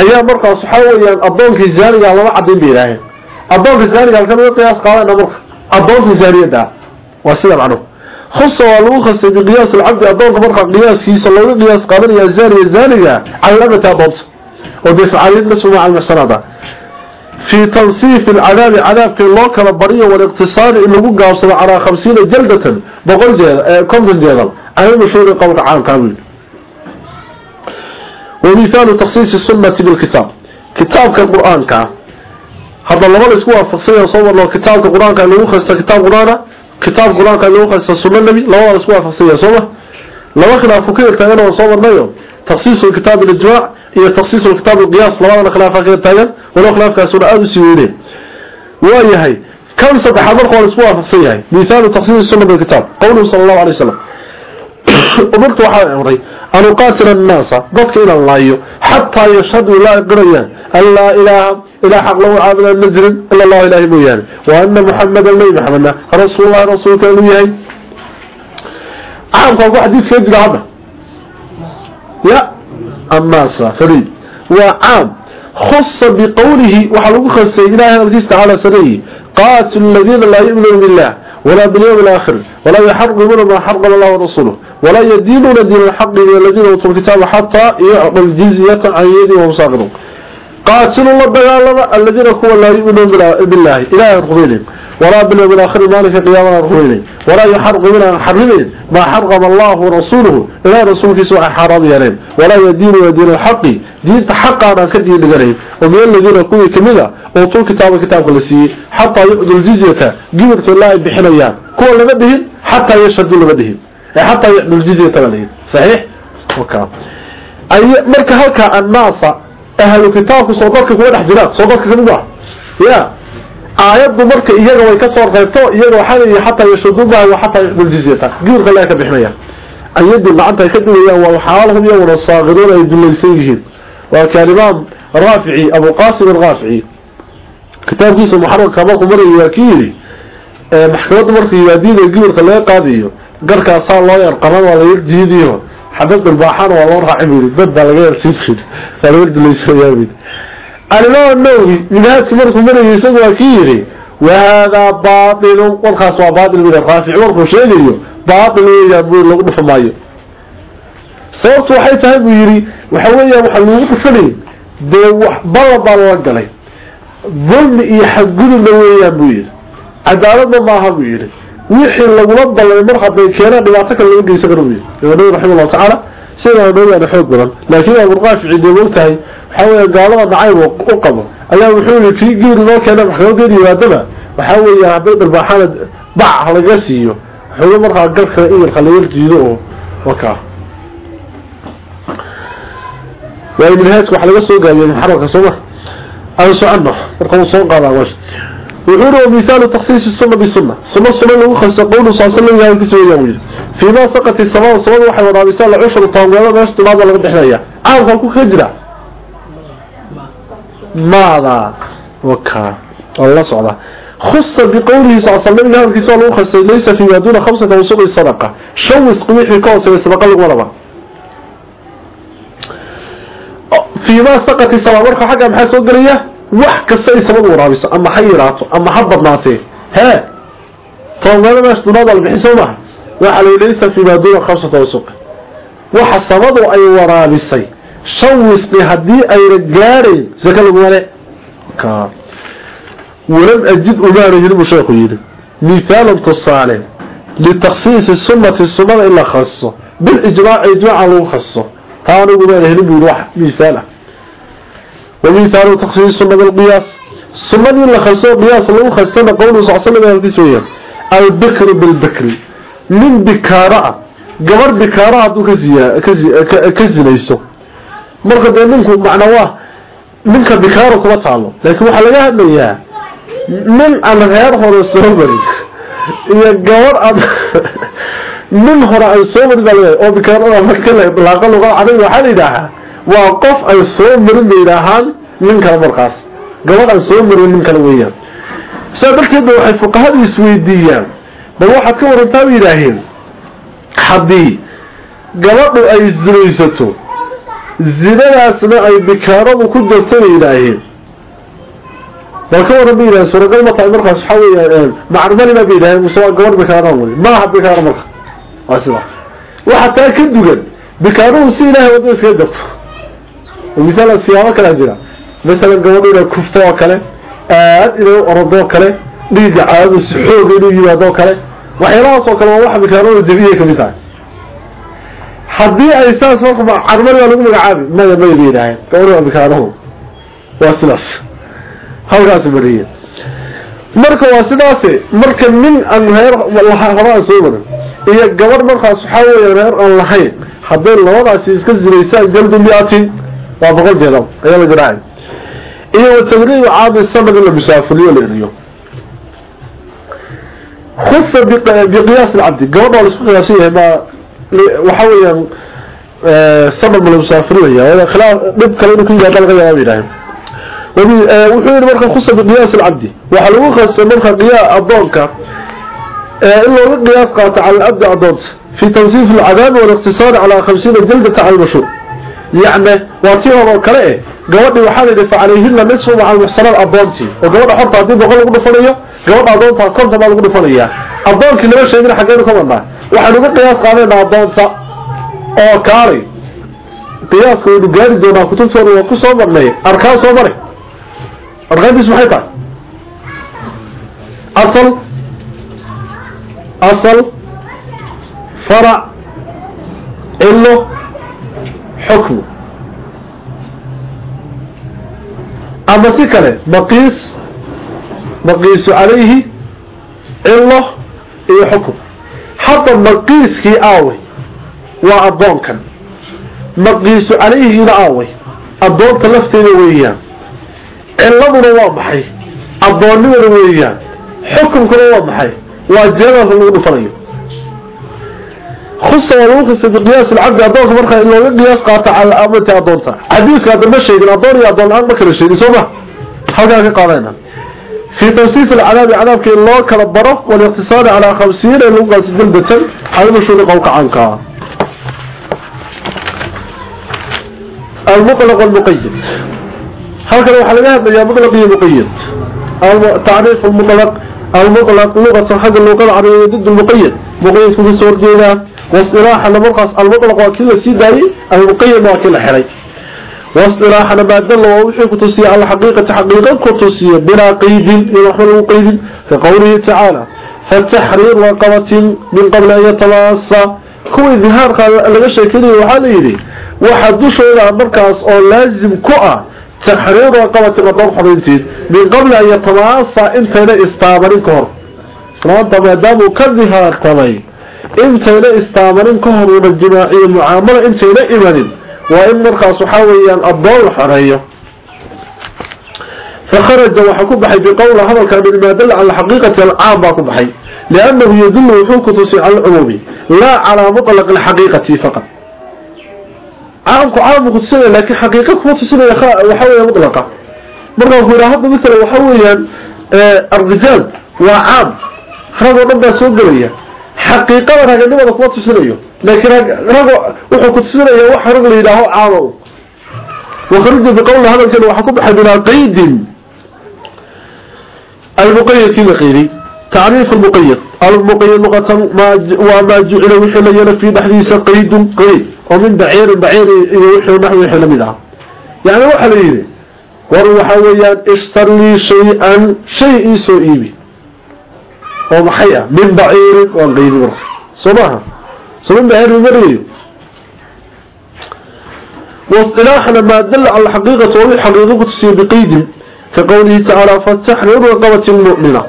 ayaa markaas waxaa weeyaan addoonkii zaanigaa lama cadayn bay yidhaaheen addoonka zaaniga halkan uga qiyaas qaadana marka addoonka zaaniyadda waa sida macnuhu khusa waa lagu khasay biqiyaas alcabdi addoonka markaa qiyaaskiisa looga qiyaas qaadanaya zaaniya zaaniga cala lamati addoonta. Oo dee facaaliyad nasfu maca almuxsanaada في تنصيف العذاب عذاب في الله كلا بريه والاقتصاد اللي هو قاصد على 50 جلدة بقول جيد آه، كم جيد أي مشهور قول عام كامل. ومثال تخصيص السنة بالكتاب كتاب كالقرآن كا. هذا لما لسكوا فقصية صور لو كتاب كالقرآن كان لو خلص كتاب قرآن كتاب قرآن كان لو خلص السنة النبي لو لسكوا فقصية صور لو خلافوا كده تغيروا صور نيوم تخصيص الكتاب الإجماع هي تخصيص الكتاب القياس لو خلاف كير تغنى ولو خلاف كاسون آدو سيوينين ويهي كم صدح مرقى والاسبوع فقصيهي مثال تخصيص السنة بالكتاب. قوله صلى الله عليه وسلم. أمرت وحاول أمري. أن أقاتل الناس. ضدك إلى الله. حتى يشهدوا لا إقريان أن لا إله إله حق له عابد النزل إلا الله إله ميان. وأن محمد النبي محمد. رسول الله رسولك الميهي عام قال حديث كيف هذا؟ الناس فريد وعام خص بقوله وحلوك خصي إله الجيس تعالى سريه قاتل الذين لا يؤمنون بالله ولا باليوم الآخر ولا يحرمون ما حرم الله ورسوله ولا يدينون دين الحق من الذين أوتوا الكتاب حتى يعطوا الجزية عن يد وهم صاغرون قاتلوا الله دغالما الذين كوا لا يؤمنون بالله إله رغبين ولا باليوم الآخر مالك قيامنا رغبين ولا يحرق من حرمين ما حرم الله ورسوله إلا رسولك سوء حرام يرين ولا يدين ودين الحق دين حق أنا كدين لغريب ومن الذين كوا كمذا وطول كتاب كتاب لسي حتى يؤذوا الجزية قبرت الله بحنيان كوا لمدهن حتى يشهدوا لمدهن حتى يؤذوا الجزية لمدهن صحيح وكام أي مركا هلكا الناس أهل كتابك صوتك كوا دحجرات صوتك كمذا يا aayaddu marka iyaga way ka soo qaybto iyaga waxaa xataa yashuduba wa xataa yaqbul jizyata guurka la ka bixinaya ayadu lacanta ay ka dhigayaan waa xaalahum iyaguna saaqiroon ay dulaysan yihiin waa kan imaam raafici abu qasim raafici kitaabkiisa muxarrarka markuu marayay waa kii yidhi maxkamadda marka yimaadiida guurka laga qaadayo garkaasaa loo yar qaban waa laga jiidiyo xabad dhulbaaxana waa loo raaci buyidhi dad baa laga yarsiin buyidhi waa aliloonowi midaadki markuu marayo isagu waa kii yidhi wahaadaa baailun warkaas waa baail bu raafici markuu sheegayo baail weeyaan buu lagu dhufa maayo. Sababtu waxay tahay buu yidhi waxa weeyaan waxaa lagu dhufanay dee wax balla baa lala galay. Dulmi iyo xadgudubna weeyaan buu yidhi. Cadaaladna maaha buu yidhi. Wixii lagula ballamay mar hadday keenaan dhibaato kale laga geysan kara buu yidhi. Nabi raximah llahu tacaala sida nooyada xoog badan. Laakiin Abu Qafici de wogtahay waxa weeye gaalada dhacay u qabo. Ayaa wuxuu yiri fi geeri loo keenay maxkamadeed yimaadaba waxa weeye haday dalbaxana bac laga siiyo. Wuxuu markaa galka in khaliil jiido oo waka way minhaajku waxa laga soo gaabiyay muxarrarka soo aan socono marka soo وحوره مثال تخصيص السنة بالسنة. سنة السنة لو خلص قوله صلى الله عليه وسلم يعني كسوية يعني فيما سقط السماء والسماء وحي وضع مثال عشر الطاقة ما يشتر بعض لغد إحنا إياه عارف هكو خجرة ماذا؟ وكا. الله سعلا خص بقوله صلى الله عليه وسلم يعني خلص ليس فيما دون خمسة وصول الصدقة شوص قميح الكوسة والسبقة لغوربة فيما سقط السماء. ورخ حقا بحيث وقريه وقرية وح كسي سماء ورابسة أما حيراته أما حبط ناته ها طوال ما اشتناض البحثة وعلى ليس فيما دون خمسة وسوق waxa sabadu ay waraabisay shan wisqi haddii ayna gaarayn saka lagu wale ka walam ajid umaana yiri buu sheekhu yidhi mithaalan tusaale litakhsiisi sunnati sunnada in la khasso bilijmaaci ijmaaca lagu khasso taa anigu maana helin buu yidhi wax mithaal ah ومثال تخصيص سنة بالقياس سنة إن لخصوا قياس الله خصنا قوله صلى الله عليه وسلم الكسوية البكر بالبكر من بكارة gabar bikaara hadduu ka zinayso marka dee ninku macnawaa ninka bikaara kuma taalo laakiin waxaa laga hadlayaa nin aan reer hore soo marin iyo gabar aan nin hore aan soo marin baa laga oo waxaa waa qof aan soo marin bay yidhaahaan nin kale markaas. Gabar aan soo marin nin kale weeyaan. Sidaa darteed ba waxay fuqahadu isweydiiyaan. Bal waxaad ka warantaa bay yidhaaheen haddii gabadhu ay zinaysato zinadaasna ay bikaaradu ku dartana yidhaaheen bal ka waran ba yidhaaheen suuragal ma tahay markaas waxaa weya macrumalima ba yidhaheen muse waa gabadh bikaara weli maaha bikaaro marka. Waa sidaa. Waxa taa ka dugan bikaaruhu si ilaahay wadda iskaga darto oo misaalan siyaabo kalea jira. Masalan gabadhu inay kufto oo kale aad inay orodoo kale dhiigga caadadu si xooga inuu yimaadoo kale. Waxyaalahaas oo kale waa waxa bikaarada jabiye ka mid tahay haddii ay saas marka carmali waa lagu magacaabi. Maya maya bay yidhaaheen gabadha bikaaruhu waa sidaas. Halkaas mariye marka waa sidaase marka nin aan reer rabaan soo marin iyo gabadh markaas waxaa weeye reer aan lahayn hadday labadaasi iska zinaysaan jaldu miatin waa boqol jeedo ayada jiraac iyo watagriib caadi sanad in la musaafuriyo la eriyo khufa biqiyaas cabdi gabadha la isku khilaafsan yahay ma waxa weeyaan sanad ma la musaafurinayaa khilaaf dhib kale inuu ku yimaado laga yaabaa yidhaaheen wuxuu yidhi marka khusa biqiyaas alcabdi waxaa lagu khasay marka qiyaa adoonka in looga qiyaas qaato cala alabdi adoonta fi tansiif alcadaami waliktisaar calaa khamsiina jaldata cala lmashhuur يعني واتيها وكلاء قوضي وحالي دفع عليهن نصف مع المحصنات أضونتي وقوضي حرطة عدين بغل قد فرية gabadha adoonta konta baa lagu dhufanayaa adoonkii lama sheegin xageenu ka wadnaa waxaan uga qiyaas qaadayna adoonta oo kaalay qiyaaska waynu gaari doonaa kutubtooda waa ku soo marnay arkaan soo mare arkaantiisu maxay tahay asal asal farac cilo xukmu ama si kale maqiis maqiisu calayhi cilo iyo xukum hadda maqiiskii aaway waa addoonkan. Maqiisu calayhigiina aaway addoonta lafteeda weeyaan. Ciladuna waa maxay? Addoonnimada weeyaan. Xukumkuna waa maxay? Waa jeedalka lagu dhufanayo خصة ولوخ السبب قياس العبد أدوك مرخا إلا قياس قاطع على أمتي أدونتا حديث هذا ما شيء أدوني أدون الآن بكر الشيء سمع حقا كقالينا في توصيف العذاب عذابك الله كالبرف والاقتصاد على خمسين اللي قال سجل بتن. هذا مشهور لقوك عنك. المطلق والمقيد. هل كانوا حلقات؟ يا مقلق يا مقيد. تعريف المقلق المقلق لغة حق اللغة العربية ضد المقيد. مقيد في سور جيده واصطلاحا لمرقص المطلق وكل سيداي المقيد وكل حري. واصطلاحا ما دل ووحي كتسي على حقيقة حقيقة كتسي بلا قيد يرحمه قيد كقوله تعالى فالتحرير رقبة من قبل أن يتواصى كوي ظهار لغا شاكيني وحالي يري وحدوش إلى مركز أو لازم كؤى تحرير رقبة رقبة حبيبتين من قبل أن يتواصى إنت لا استعمرين كهر. سلام ما داموا كالظهار قضي انت لا استعمرين كهر والجماعية المعاملة انت لا إيمانين وإن مركز حاويا الضوء الحرية فخرج وحكم بحي بقول هذا كان ما دل على حقيقة العام باكم بحي لأنه يدل وحوك تصي على العمومي لا على مطلق الحقيقة فقط عامك عام تصي لكن حقيقة ما تصي وحاويا مطلقة مرة هو هذا مثل وحاويا آه الرجال وعام هذا نبدا سوقرية حقيقة هذا نبدا ما تصي لكن رجل wuxuu ku tusinayaa wax rag la yidhaaho caamow wakharija biqowli hadalkan waxaa ku baxay bilaa qaydin almuqayad kii la qeyday tacriif almuqayad almuqayad luqatan waa maa jucila wixii la yeela fii dhexdiisa qaydun qayd oo min baciirin baciir iyo wixii naxwi wixii lamid ah yani waxaa la yidhi oo maxay ah min baciirin waan qeydi marka soo maaha سمين بهذا المرية واصطلاحا ما دل على الحقيقة وهي حقيقة تصير بقيد كقوله تعالى فالتحرير رقبة المؤمنة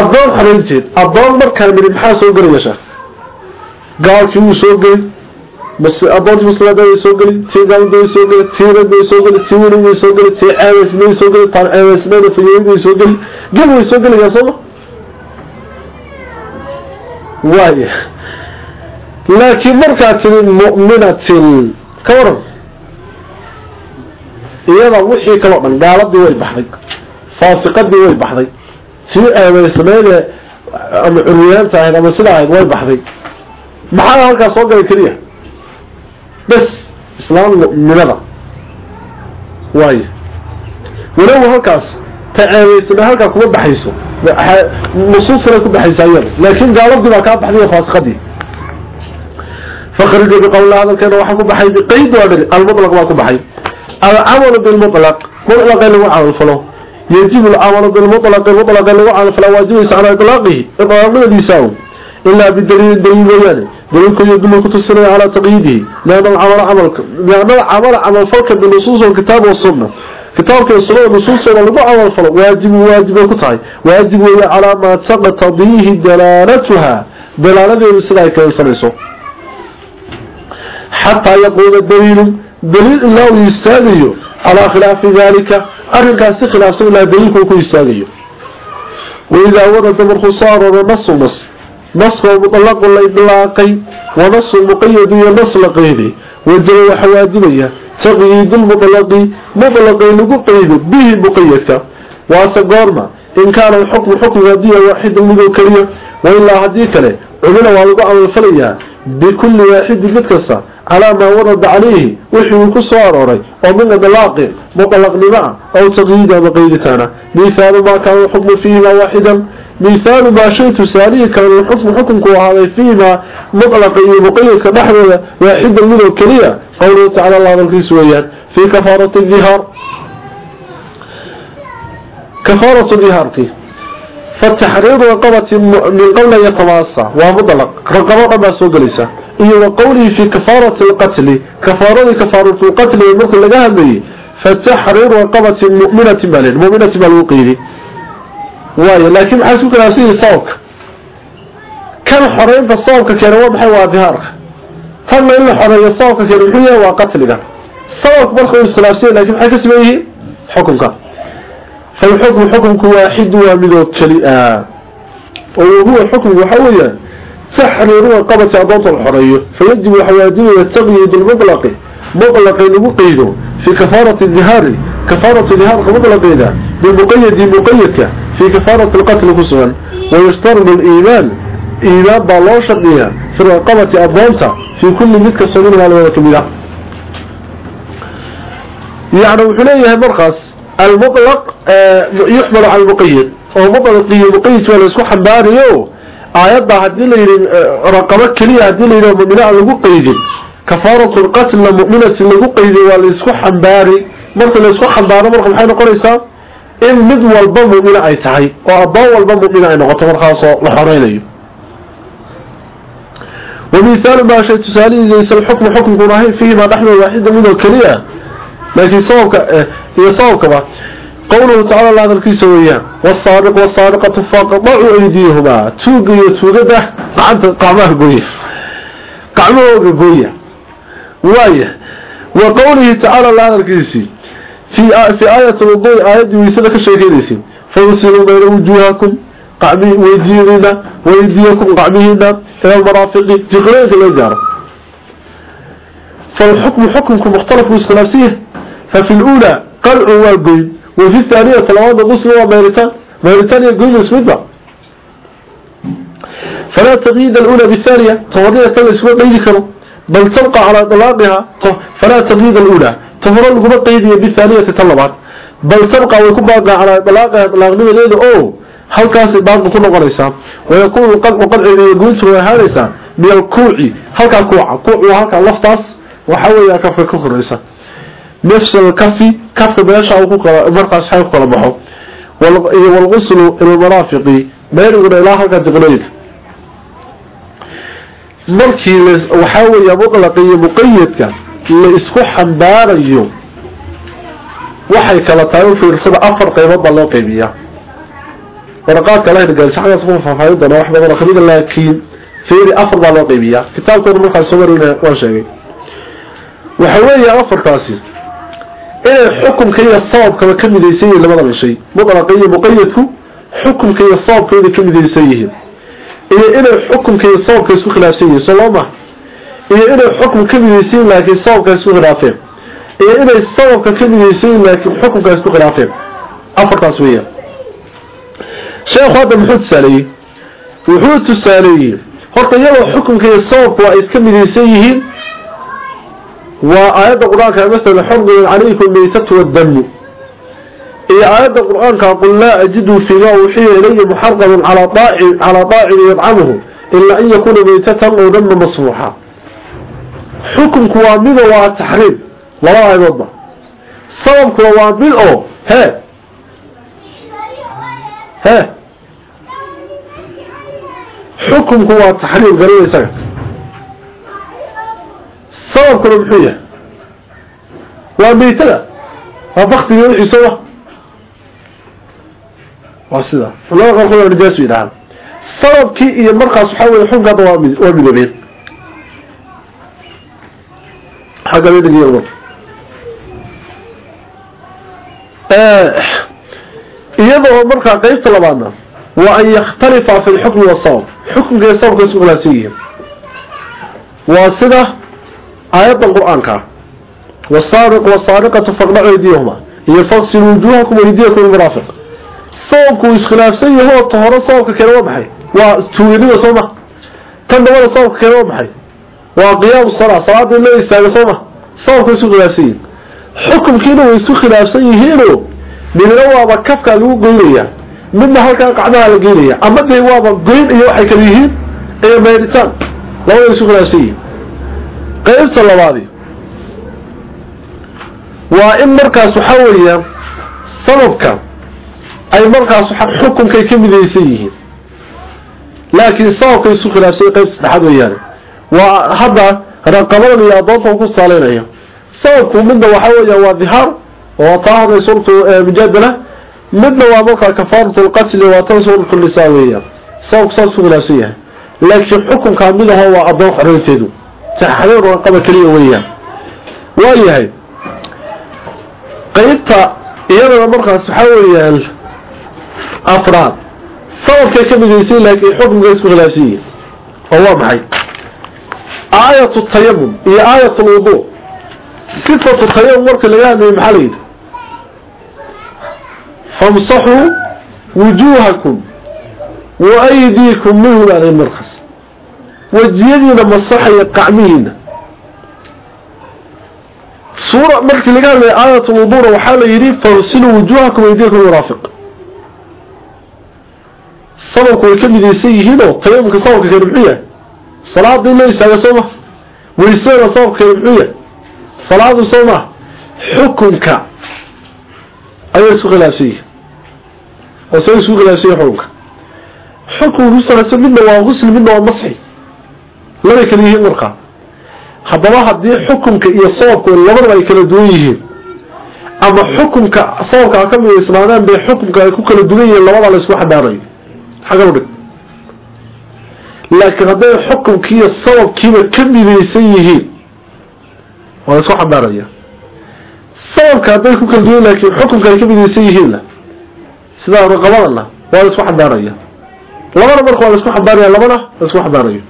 الضوء حرينتين الضوء مركا من المحا سوقري يا شيخ قال كيو سوقري بس الضوء مسلا دي سوقري تيغان دي سوقري تيرا دي سوقري تيوري دي سوقري تي عاوس دي سوقري طار عاوس دي في يوم دي سوقري قبل سوقري يا صبا وايه laakiin markaad tidid mu'minatin ka waran iyada wixii kaloo dhan gaaladii way baxday faasiqadii way baxday sii eedaysneede ama curyaanta ahayd ama sida ahayd way baxday maxaa halkaas soo galay keliya bes islaam mu'minada waayo walow halkaas ta eedaysne halkaa kuma baxayso nusuusna ku baxaysaa iyada laakiin gaaladii baa kaa baxday faasikadii fakrij biqowla hadalkeena waxaa ku baxay biqayd waa dhiri almutlaq baa ku baxay. Alcamalu bilmutlaq. Mutlaqee lagu camalfalo yajibu alcamalu bilmutlaqi mutlaqee lagu camalfalo waajibaysa calaa itlaaqihi. Iطlaaqnimadiisa o ilaa bidaliilin daliil mooyaane daliilku yadullu ku tusinaya calaa taqyiidihi. Lianna alcamala camalka lianna alcamala camalfalka binusuus walkitaab wasunna kitaabka sunnada nusuustooda lagu camal falo waajib waajibay ku tahay. Waajib weeye calaa maa taqtadiihi dalaalatuha. Dalaaladeedu sida ay keensanayso xataa yaquuma daliilu daliil ilaa uu istaagayo calaa khilaafi dalika arrinkaasi khilaafsan ilaa daliilku ku istaagayo waidaa warada markuu soo arooro nasu nas دليل كوكو يستاذيه وإذا ورد بالخصار ونص نص نص مطلق الإطلاقي ونص مقيد نص لقيدي وجل حواجبية تقييد المطلق مطلق لقو قيد به مقيدك واسقارما إن كان الحكم حكم هدية واحد من الكريم وإلا هديك له عمل والقاء الفليا بكل واحد متكسر calaa maa warada calayhi wixii ku soo arooray oo min idlaaqi mutlaqnimo ah aw taqyiid ama qayditaana mithaalu maa kaana alxukmu fiihima waaxidan مثال ما شئت تساليه كان الحكم حكمك وهذا فيما مطلق بقية كبحر واحد منه كلية قوله تعالى الله بالكيس ويان في كفارة الظهر كفارة الظهر فيه. فالتحرير رقبة من قول يتواصى ومطلق. رقبة ما سوق إيه وقوله في كفارة القتل. كفارة كفارة القتل. ومطلقها لقاها فالتحرير رقبة مؤمنة مالين مؤمنة مالوقيني واي لكن عايز كان سيدي صوبك كان حرين فالصوبك كان وضحي وابهارك. ثم إلا حرين صوبك كان وحيا وقتلك صوبك بالخوي السلافسين لكن حكا سميه حكمك. فالحكم حكمك واحد ومدو كلي آه. وهو حكم وحويا سحر يروى قبة عضاط الحرية فيدي وحوادي ويتغيي المطلق. مطلق المقيد في كفارة الظهار كفارة نهار خبط لبينا بالمقيد مقيدك في كفارة القتل خصوصا. ويشترط الإيمان إيمان بالله شرقيا في الرقبة أبوامتا في كل مدك السنين على الولاء يعني وحليه مرخص. المطلق آه، يحمل على المقيد. ومطلق يمقيد إيه؟ ولا يسكح باريو آيات هدي لي آه، رقبة كلية هدي لي مؤمنة المقيد. كفارة القتل مؤمنة للمقيد ولا يسكح باري marka la isku xambaaro marka maxay noqonaysaa? In mid walba mu'mina ay tahay oo abaa walba mu'mina ay noqoto markaas oo la xoreynayo. ومثال ما شيء تسالي زي الحكم حكم قراهي فيه ما نحن واحدة منه كليه لكن صوبك هي صوبك بقى قوله تعالى الله هذا الكيس وياه والصادق والصادقة فاقطعوا أيديهما توقي توقده قعنت قعماه قوية قعماه قوية وايه وقوله تعالى الله هذا الكيس في في آية الوضوء آية ويسنا كشيكينيسي فوسلوا بين وجوهكم قعبي ويديرنا ويديكم قعبيهنا إلى المرافق تقرير في الإدارة فالحكم حكمكم مختلف ويسخلافسيه ففي الأولى قلع والقيد وفي الثانية طلبات غسل وميرتان ميرتان قيد اسود فلا تقييد الأولى بالثانية تغضية كان اسود بيدي كانوا بل تبقى على طلاقها فلا تغييد الأولى تفرق لكم القيدية بالثانية تطلبات بل تبقى ويكون باقى على طلاقها طلاق نمي ليلة أوه هل كاس باقى كل قريسا ويكون القلب وقدع يقول سوى هارسا من الكوع هل كا كوع كوع وهل كا لفتاس وحاول يكفر كفريسا نفس الكفي كف بيشا مرقص حي كلا بخو والغسل الى المرافق ما يقول الى halka jaqlayl markii waxa weeye mutlaq iyo muqayyadka la isku xambaarayo waxay kala tahay fiirsada afar qaybood baa loo qaybiyaa warqaadka la hirgal shaqadaas ku faahfaahin wax badan akhriida laakiin fiiri afar baa loo qaybiyaa kitaabkooda markaa soo marina waa sheegay waxa weeye afarkaasi inay xukunka iyo sababkaba ka midaysan yihiin labada shay mutlaqa iyo muqayyadku xukunka iyo sababkeeda ka midaysan yihiin iyo inay xukumka iyo soomka isku khilaafsan yihiin soo looma iyo inay xukum ka midaysiin laakiin soomka isku khilaafeen. Iyo inay soomka ka midaysiin laakiin xukumka isku khilaafeen. Afartaas weeyaan. Sheekhu hadda muxuu tusaaleeyey? Wuxuu tusaaleeyey? Horta iyadoo xukumka iyo soomka waa iska midaysan yihiin waa aayadda qur'aanka masalan xurmiyan calaykum maytatu waddamu iyo aayadda qur'aanka qul laa ajidu fiimaa uxiya ilaya muxaraman calaa daacimi yadcamuhu ilaa an yakuuna meytatan ow dhanma masfuuxa xukunku waa midoo waa taxriim labada aydoodba sababkuna waa mid oo he he xukunku waa taxriim garada isaga. Sababkuna muxuu yahay waa meytada waa waa sida laba qaarkood waa nijaasu yidhahaan sababkii iyo markaas waxaa weye xunka hadda waa mid waa midoobeen xagga midigiyo umad iyadoo markaa qeybta labaadna waa an yakhtalifa fi lxukmi wasabab xukmka iyo sababka isku khilaafsan yihiin waa sida آيات القرآن كا والصادق والصادقة فاقنعوا أيديهما يفصلوا وجوهكم ويديكم المرافق soonku iskhilaafsan yaho ta hore soonka kale waa maxay? Waa tuuganida soo ma tan dabada soonka kale waa maxay? Waa qiyaamu salaa salaada la istaaga soo ma soonka isku khilaafsan yihiin xukumkiina way isku khilaafsan yihiinoo midna waaba kafkaa lagu goynayaa midna halkaa qacdaha la geynaya ama dee waaba goyn iyo waxay kala yihiin iyo meeritaan labada isku khilaafsan yihiin. Qaybta labaadi waa in markaas waxaa weeyaan sababka ay markaas xukunkay ka midaysan yihiin. Laakiin sababka isku khilaafsan qaybta saddexaad weeyaane waa hadda raqabadan iyo adoonta ku saalaynayo sababku midna waxaa weeyaan waa dihaar oo taa horay suuratu mujaadala midna waa markaa kafaaratu lqatli waa tan suuratu nisaa weeyaan. Sababku saas ku khilaafsan yahay. Laakiin xukunkaa mid aho waa adoon xoreynteedu taxriir raqaba keliya weeyaan. Waa yahay qaybta iyadana markaas waxaa weeyaan afraad. Sababkay ka midaysay laakiin xukunka isku khilaafsan yihiin oo waa maxay? Aayatu tayamum iyo aayat lwudu sifatu tayamum marka laga hadlayay maxaa layidhi famsaxuu wujuuhakum wa aydiikum minhu baaday markaas wejiyadiina masaxaya qacmihiina. Suura markii laga hadlaya aayat lwuduna waxaa la yidhi fagsiluu wujuuhakum aydiikum muraafiq sababku way ka midaysan yihiinoo tayamumka sababka kale muxuu yahay? Salaada in loo istaaga soo ma? Weysadana sababkeeda muxuu yahay? Salaadu soo ma? Xukunka ayay isku khilaafsan yihiin. Oo say isku khilaafsan yihiin xukunka. Xukunka ku salaysan midna waa husli midna waa masxi. Labay kala yihiin markaa haddaba haddii xukunka iyo sababku labadaba ay kala duwan yihiin ama xukunka sababka ka midaysnaadaan bay xukunka ay ku kala duwan yihiin labadaa la isku xagga u dhig laakiin hadday xukunkiiyo sababkiiba ka midaysan yihiin waa la isku xambaaraya sababka hadday ku kala duwan laakiin xukunka ay ka midaysan yihiinna sidaa raqabadana waa la isku xambaaraya labana marka waa la isku xambaaraya labana la isku xambaarayo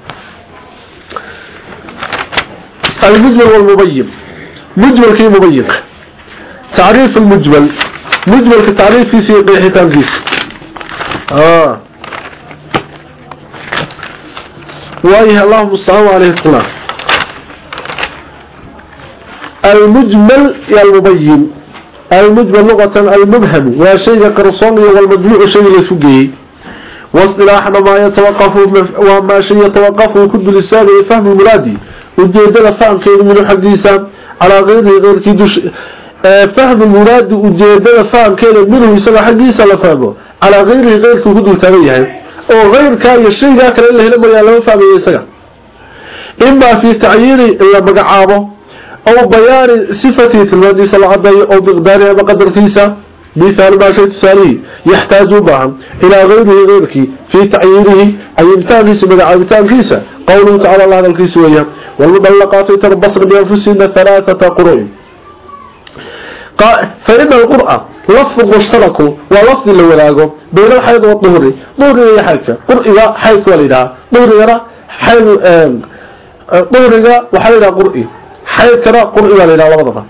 المجمل والمبين مجمل كي مبين تعريف المجمل مجمل كتعريف في سيقي حتان كيس آه وايه اللهم الصلاة عليه الطلاف المجمل يا المبين. المجمل لغة المبهم. وشيء كرصوني والمجموع شيء لسجيه واصلاح ما يتوقف وما شيء يتوقف كل لسان فهم مرادي دل فهم كيد من حديثا على غيره غير كيد آه، فهم المراد وجدنا فهم خير منه يسمى حديثا لفهمه على غيره غير كيد تبيه. oo qaybka iyo shayga kale la helmaya loo faabiyo isaga imma fi ta'yiri illa magacaabo aw bayaan sifati tilmadi saladay aw biqdari ama qadarkiisa مثال ما شيء تسالي يحتاج بهم إلى غيره غيرك في تعييره أي امتان كيس من عامتان كيسة قوله تعالى الله الكيس ويا والمطلقات يتربصن بأنفسهن ثلاثة قرون فإن القرآن لفظ مشترك ولفظ اللي ولاقه بين الحيض والظهر ظهر يا حيث قرئ حيث ولدها ظهر يرى حيث ظهر وحيث قرئ حيث كرا قرئ ولدها لبضها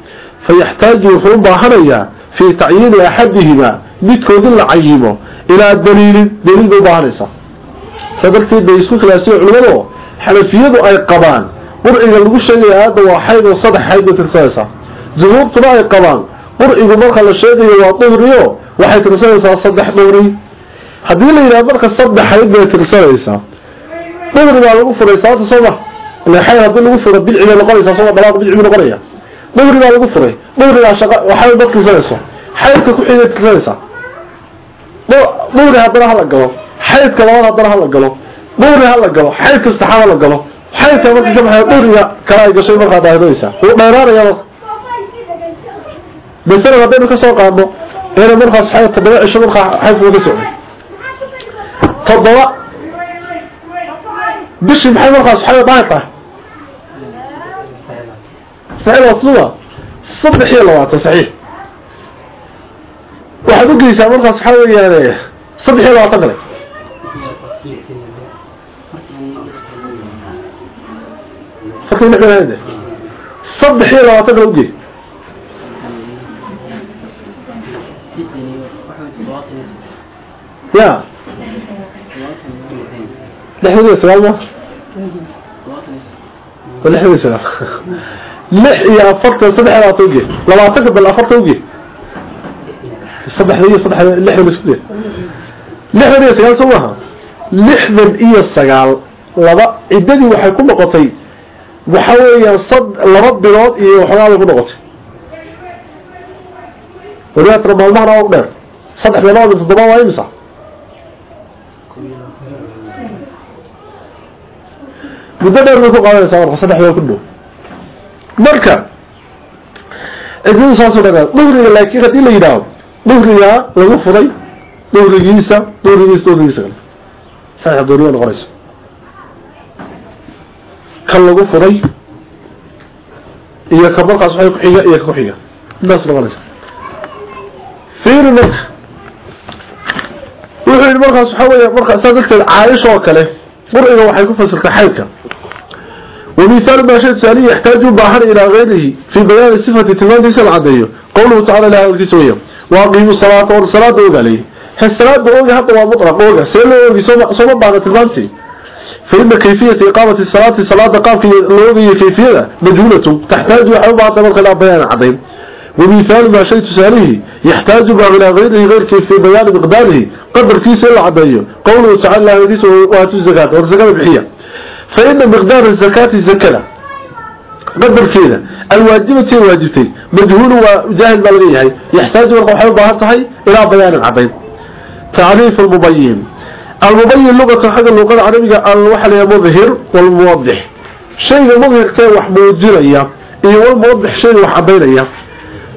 فيحتاج يفهم باهنيا في تعيين أحدهما midkood in la cayimo ilaa daliilin daliil bay u baahanaysaa saa darteed bay isku khilaafsan culimadu xanafiyadu ay qabaan qurciga lagu sheegaya aadda waa xayd oo saddex xayd bay tirsanaysaa jumhuurtuna ay qabaan. Qurcigu marka la sheegayo waa duhriyo waxay tirsanaysaa saddex duhri haddii la yidhaha marka saddex xayd bay tirsanaysaa. Duhri baa lagu furay sababta soo ma. Ile xayd haddii lagu furo bidci bay noqonaysaa soo dalaaq bidci bay noqonaya duhri baa lagu furay. Duhrigaa shaqa waxay dad tirsanayso xaydka ku xigay tirsanaysaa. Duhri haddana hala galo. Xaydka labaad haddana hala galo. Duhri hala galo. Xaydka saddexaad hala galo. Xaydka marka ka kale ay masalan haddaynu ka soo qaadno inay markaas toddoba cisho markaa xaydku ka socday toddoba. Bishii maxay markaas xayd daahir tahay? Saxiix waa saddex iyo labaatan saxiix. Waxaad u geysaa markaas waxaa weeyaan saddex iyo labaatan kale farkii lixdan saddex iyo labaatan kale ugey ya. Lixdan iyo sagaal ma lixdan iyo sagaal lix iyo afartan saddex labaatan uge labaatanka bal afartan uge saddexda iyo saddexda lixdan isku de lixdan iyo sagaal soo maaha lixdan iyo sagaal laba ciddadii waxay ku noqotay waxa weeyaan sad laba bilood iyo waxoogaa bay ku noqotay. Waliyaatra maalmahana waa u dheer saddex iyo toddoba waa imisa? Muddo dheer bay ku qaadanaysaa marka saddex bilood ku dhow. Marka ciddadu saasoo dhan dhuhriga laakiin haddii la yidhaaho dhuhrigaa lagu furay dhuhrigiisa dhuhrigiisa dhuhrigiisa kale. Saddex dooniba noqonayso kan lagu furay iyo ka markaas waxay ku xiga iyo ka ku intaas noqonaysa fiiri wuxuu markaas waxaa weeya marka saa darteed caaisha oo kale qurciga waxay ku fasirtay xaydka ومثال ما شيء ثاني يحتاج باهر إلى غيره في بيان صفة تلمان ليس العدية قوله تعالى لها الكسوية وأقيموا الصلاة والصلاة وقالي الصلاة وقالي حتى ومطرق وقال سيلا وقالي صوم بعد تلمانتي فإن كيفية إقامة الصلاة صلاة قام في الوغي كيفية مجهولة. تحتاج وحيو بعض طبق إلى بيان عظيم. ومثال ما شيء تساليه يحتاج بعض إلى غيره غير كيف في بيان مقداره قدر كيس العدية قوله تعالى لها الكسوية وهاتوا الزكاة والزكاة بحية فإن مقدار الزكاة الزكاة قدر كذا الواجبة واجبتين مجهول وجاهل بلغيه يحتاج القوحة ظهرتها إلى بيان عظيم تعريف المبين المبين لغة حق اللغة العربية الوحل مظهر والموضح شيء المظهر كان وحموجرية إيه والموضح شيء وحبينية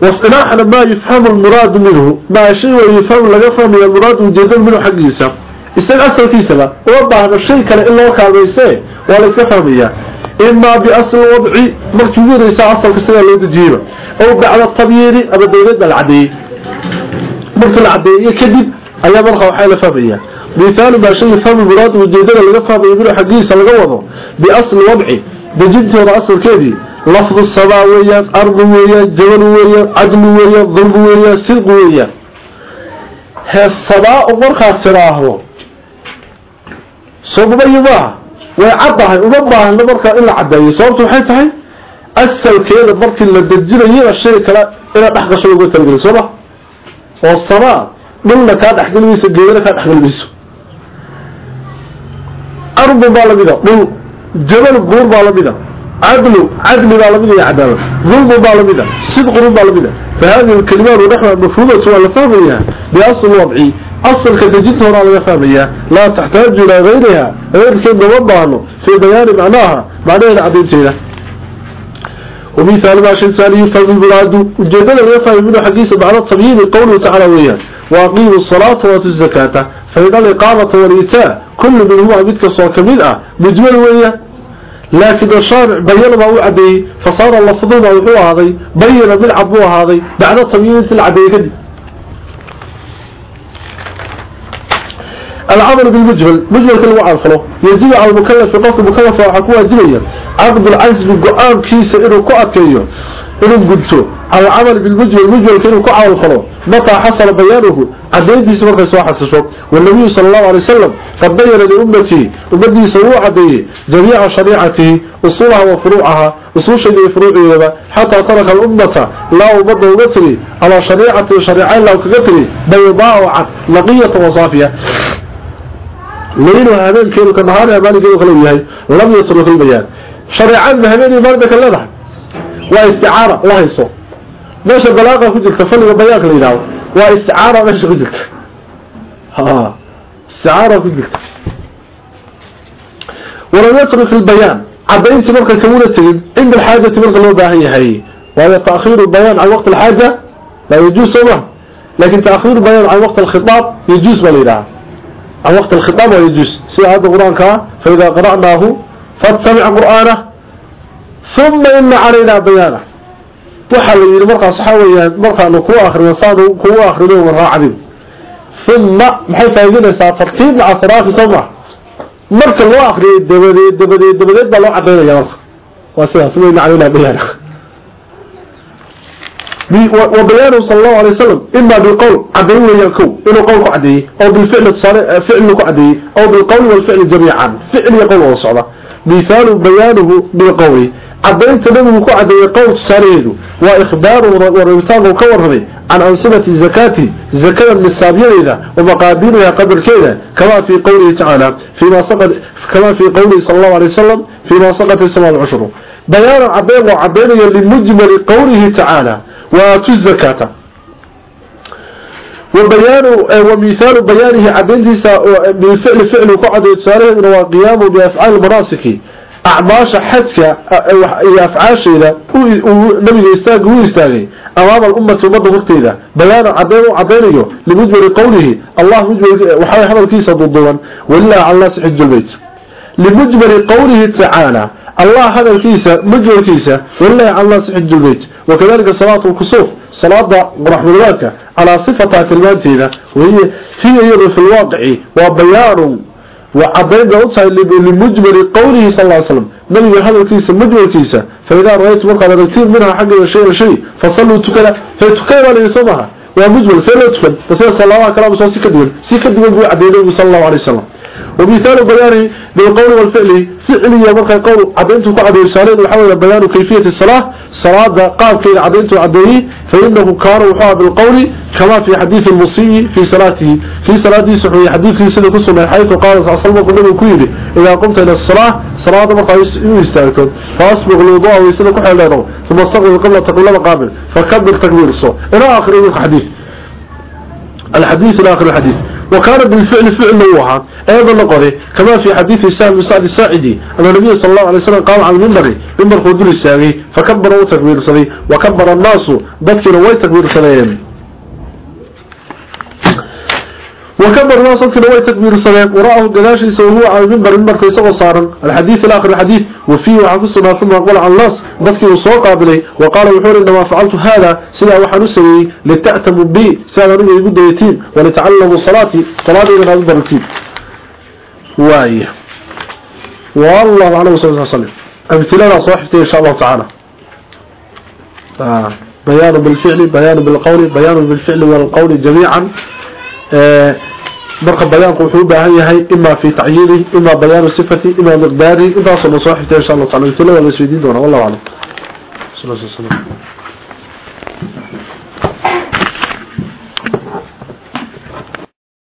واصطلاحا ما يفهم المراد منه ما شيء يفهم لغفهم المراد وجدا منه حقيسة isaga asalkiisaba uma baahno shay kale in loo kaalmayse waa la iska fahmaya imaa biasli wadci markii ugu yareysa asalka sidaa loo dejiyeyba ow bacda tabyiini ama dawlad baa la cadeeyey marka la cadeeyo kadib ayaa markaa waxaa la fahmaya mithaalu maa shay yufhamu muraad ujeedada laga fahmayo minhu lafdu samaa weeyaan ardu weeyaan jabalu weeyaan cadlu weeyaan dulbu weeyaan sidqu weeyaan. Hee samaa markaad tiraahdo somubayi maaha way caddahay uma baahno markaa in la cadeeyo sababtu waxay tahay asalkeeda markii la dejinayaba shay kale inaad dhex gasho uga talageli sooma oo samaa dhulna kaa dhexgeli mayso geedana kaa dhexgeli mayso ardu baa lamida dhul jabal buur baa lamida iyo cadaalad dulmu baa lamida sidqun baa lamida فهذه الكلمات ونحن مفهومة ولا فهميها بأصل وضعي. أصل كدجتها ولا فهميها لا تحتاج إلى غيرها. غير كده وضعه في بيان معناها. معناها العديدة ومثال ما شيء ثاني يفهم المراد. وجدنا يفهم منه حديث بعد الطبيب قوله تعالى وياه وأقيموا الصلاة وآتوا الزكاة. فإن الإقامة والإيتاء كل منهما بدك الصوت كمدأة مجمل وياه لكن الشارع بين ما هو عدي فصار اللفظ ما هو هذا بين بالعب هو هذا بعد طبيعة العدي كده. العمل بالمجمل مجمل كل وعن فلو يجب على المكلف في قصد المكلف وحكوها جميع عقد العجز بالقرآن كيس إنه كأكيه inuu gudto alcamal bilmujmal mujmalka inuu ku camal falo mataa xasala bayaanuhu cadayntiisa markay soo xasisho wanabiyu sala allahu alay wasalam qad bayana liummatii ummadiisa wuu cadeeyey jamiica shariicatihi usuulaha wa furuucaha usuusheeda iyo furuuceedaba xataa taraka alummata laa ummadda uga tiri calaa shariicatin shariicayn laa kaga tiri baydaa oo cad naqiyata wa saafiya. Habeenkeedu ka nahaariha maalinkeedu kale uu yahay lam yatruk lbayaan shareecaan ma habeen iyo leedahay? waa isticaara la hayso meesha balaaqa ku jirta faliga bayaanka la yidhahdo waa isticaara meesha ku jirta. Isticaara ku jirta. Walam yatruk ilbayaan cadaynti marka kamuna tegin cinda alxaajati marka loo baahan yahay. Waayo taakhiiru bayaan can waqti alxaaja laa yajuus soo ma. Taakhiiru bayaan can waqti alkhitaab yajuus baa la yidhaha. Can waqti alkhitaab waa yajuus. Sida hadda qur'aankaa fa qara'naahu fattabic qur'aanah ثم إن علينا بيانه وحل يقول مرقى صحاوية مرقى أنه كو آخر وصادوا كو آخر والراعبين ثم محي فايقين يسا ترتيب مع صراحة صمع مرقى الله آخر الدبدي الدبدي الدبدي بلو عبين يا مرقى وسيها ثم إن علينا بيانه وبيانه صلى الله عليه وسلم إما بالقول عديه ويكو إنه قول عديه أو بالفعل فعل عديه أو بالقول والفعل جميعا فعل يقول وصعده مثال بيانه بالقول عدين تنبه كعديه قول صاريه وإخباره ورمتانه كورهده عن أنصبة الزكاة زكاة النسابية إذا ومقاديرها قدر كذا كما في قوله تعالى فيما سقط كما في قوله صلى الله عليه وسلم فيما سقط السماء العشر بيان عبين وعبين لمجمل قوله تعالى واتوا الزكاة وبيان ومثال بيانه عبين بالفعل فعل وقعد يتساره هو قيامه بأفعال المناسك acmaasha xajka iyo afcaasheeda nabiga istaaga u istaagay amaama alummati ummadda horteeda bayaana cadeen u cadaynayo limujbari qowlihi allah eh, waxaa hadalkiisa duduuban walilahi cala naasi xiju lbeyt limujbari qowlihi tacaala allah hadalkiisa mujbarkiisa walilahi cala naasi xiju lbeyt wakadalika salaatu lkusuuf salaada qoraxmudwaadka calaa sifataa tilmaanteeda hiya iyadu fi lwaaqici waa bayaanu وعبين أوتها لمجمل قوله صلى الله عليه وسلم. نبي هذا الكيسة مجمل كيسة فإذا رأيت مرقى كثير منها حق شيء شيء فصلوا تكلا فيتكلا ولا يصبها ومجمل سيلا تكلا. فسيلا صلى الله عليه وسلم سيكدون سيكدون عبينه صلى الله عليه وسلم. ومثال بيانه بالقول والفعل فعلي مرقى قول عبينته كعبي رسالين وحاول بيان كيفية الصلاة صلاة قام كي عبينته عبيه فإنه كان وحاء بالقول كما في حديث المصي في صلاته في صلاته سحوية حديث في سنة كسر حيث قال صلى الله عليه وسلم إذا قمت إلى الصلاة صلاة مرقى يستاذكم فأصبغ الوضوء ويسنة كحل له ثم استغل قبل تقول له قابل فكبر تكبير الصوت إلى آخر الحديث. الحديث إلى آخر الحديث. وكان بالفعل فعل نوعا أيضا نقضي كما في حديث السائل بن سعد الساعدي أن النبي صلى الله عليه وسلم قام على المنبر منبر خدور الساقي فكبر وتكبير صلي وكبر الناس بذكر ويتكبير صليين وكبر في كنوي تكبير الصلاة وراءه قداشي سوهو على المنبر المنبر كي سوى صارا الحديث الآخر الحديث وفيه وحفظنا ثم أقول عن الله ضفكي وصوق قابلي. وقال وحور إنما فعلت هذا سلا وحنسي لتأتم بي سلا رجل يقود يتيم ولتعلم صلاتي صلاتي لما يقدر يتيم. وايه والله أعلم صلى الله عليه وسلم. امتلانا صاحبتي إن شاء الله تعالى. آه. بيان بالفعل بيان بالقول بيان بالفعل والقول جميعا. مرقى بيانك وحيوبة هاي هاي إما في تعييري إما بيان صفتي إما مقداري إذا صلى صلى الله عليه وسلم الله عليه وسلم والله أعلم صلى الله عليه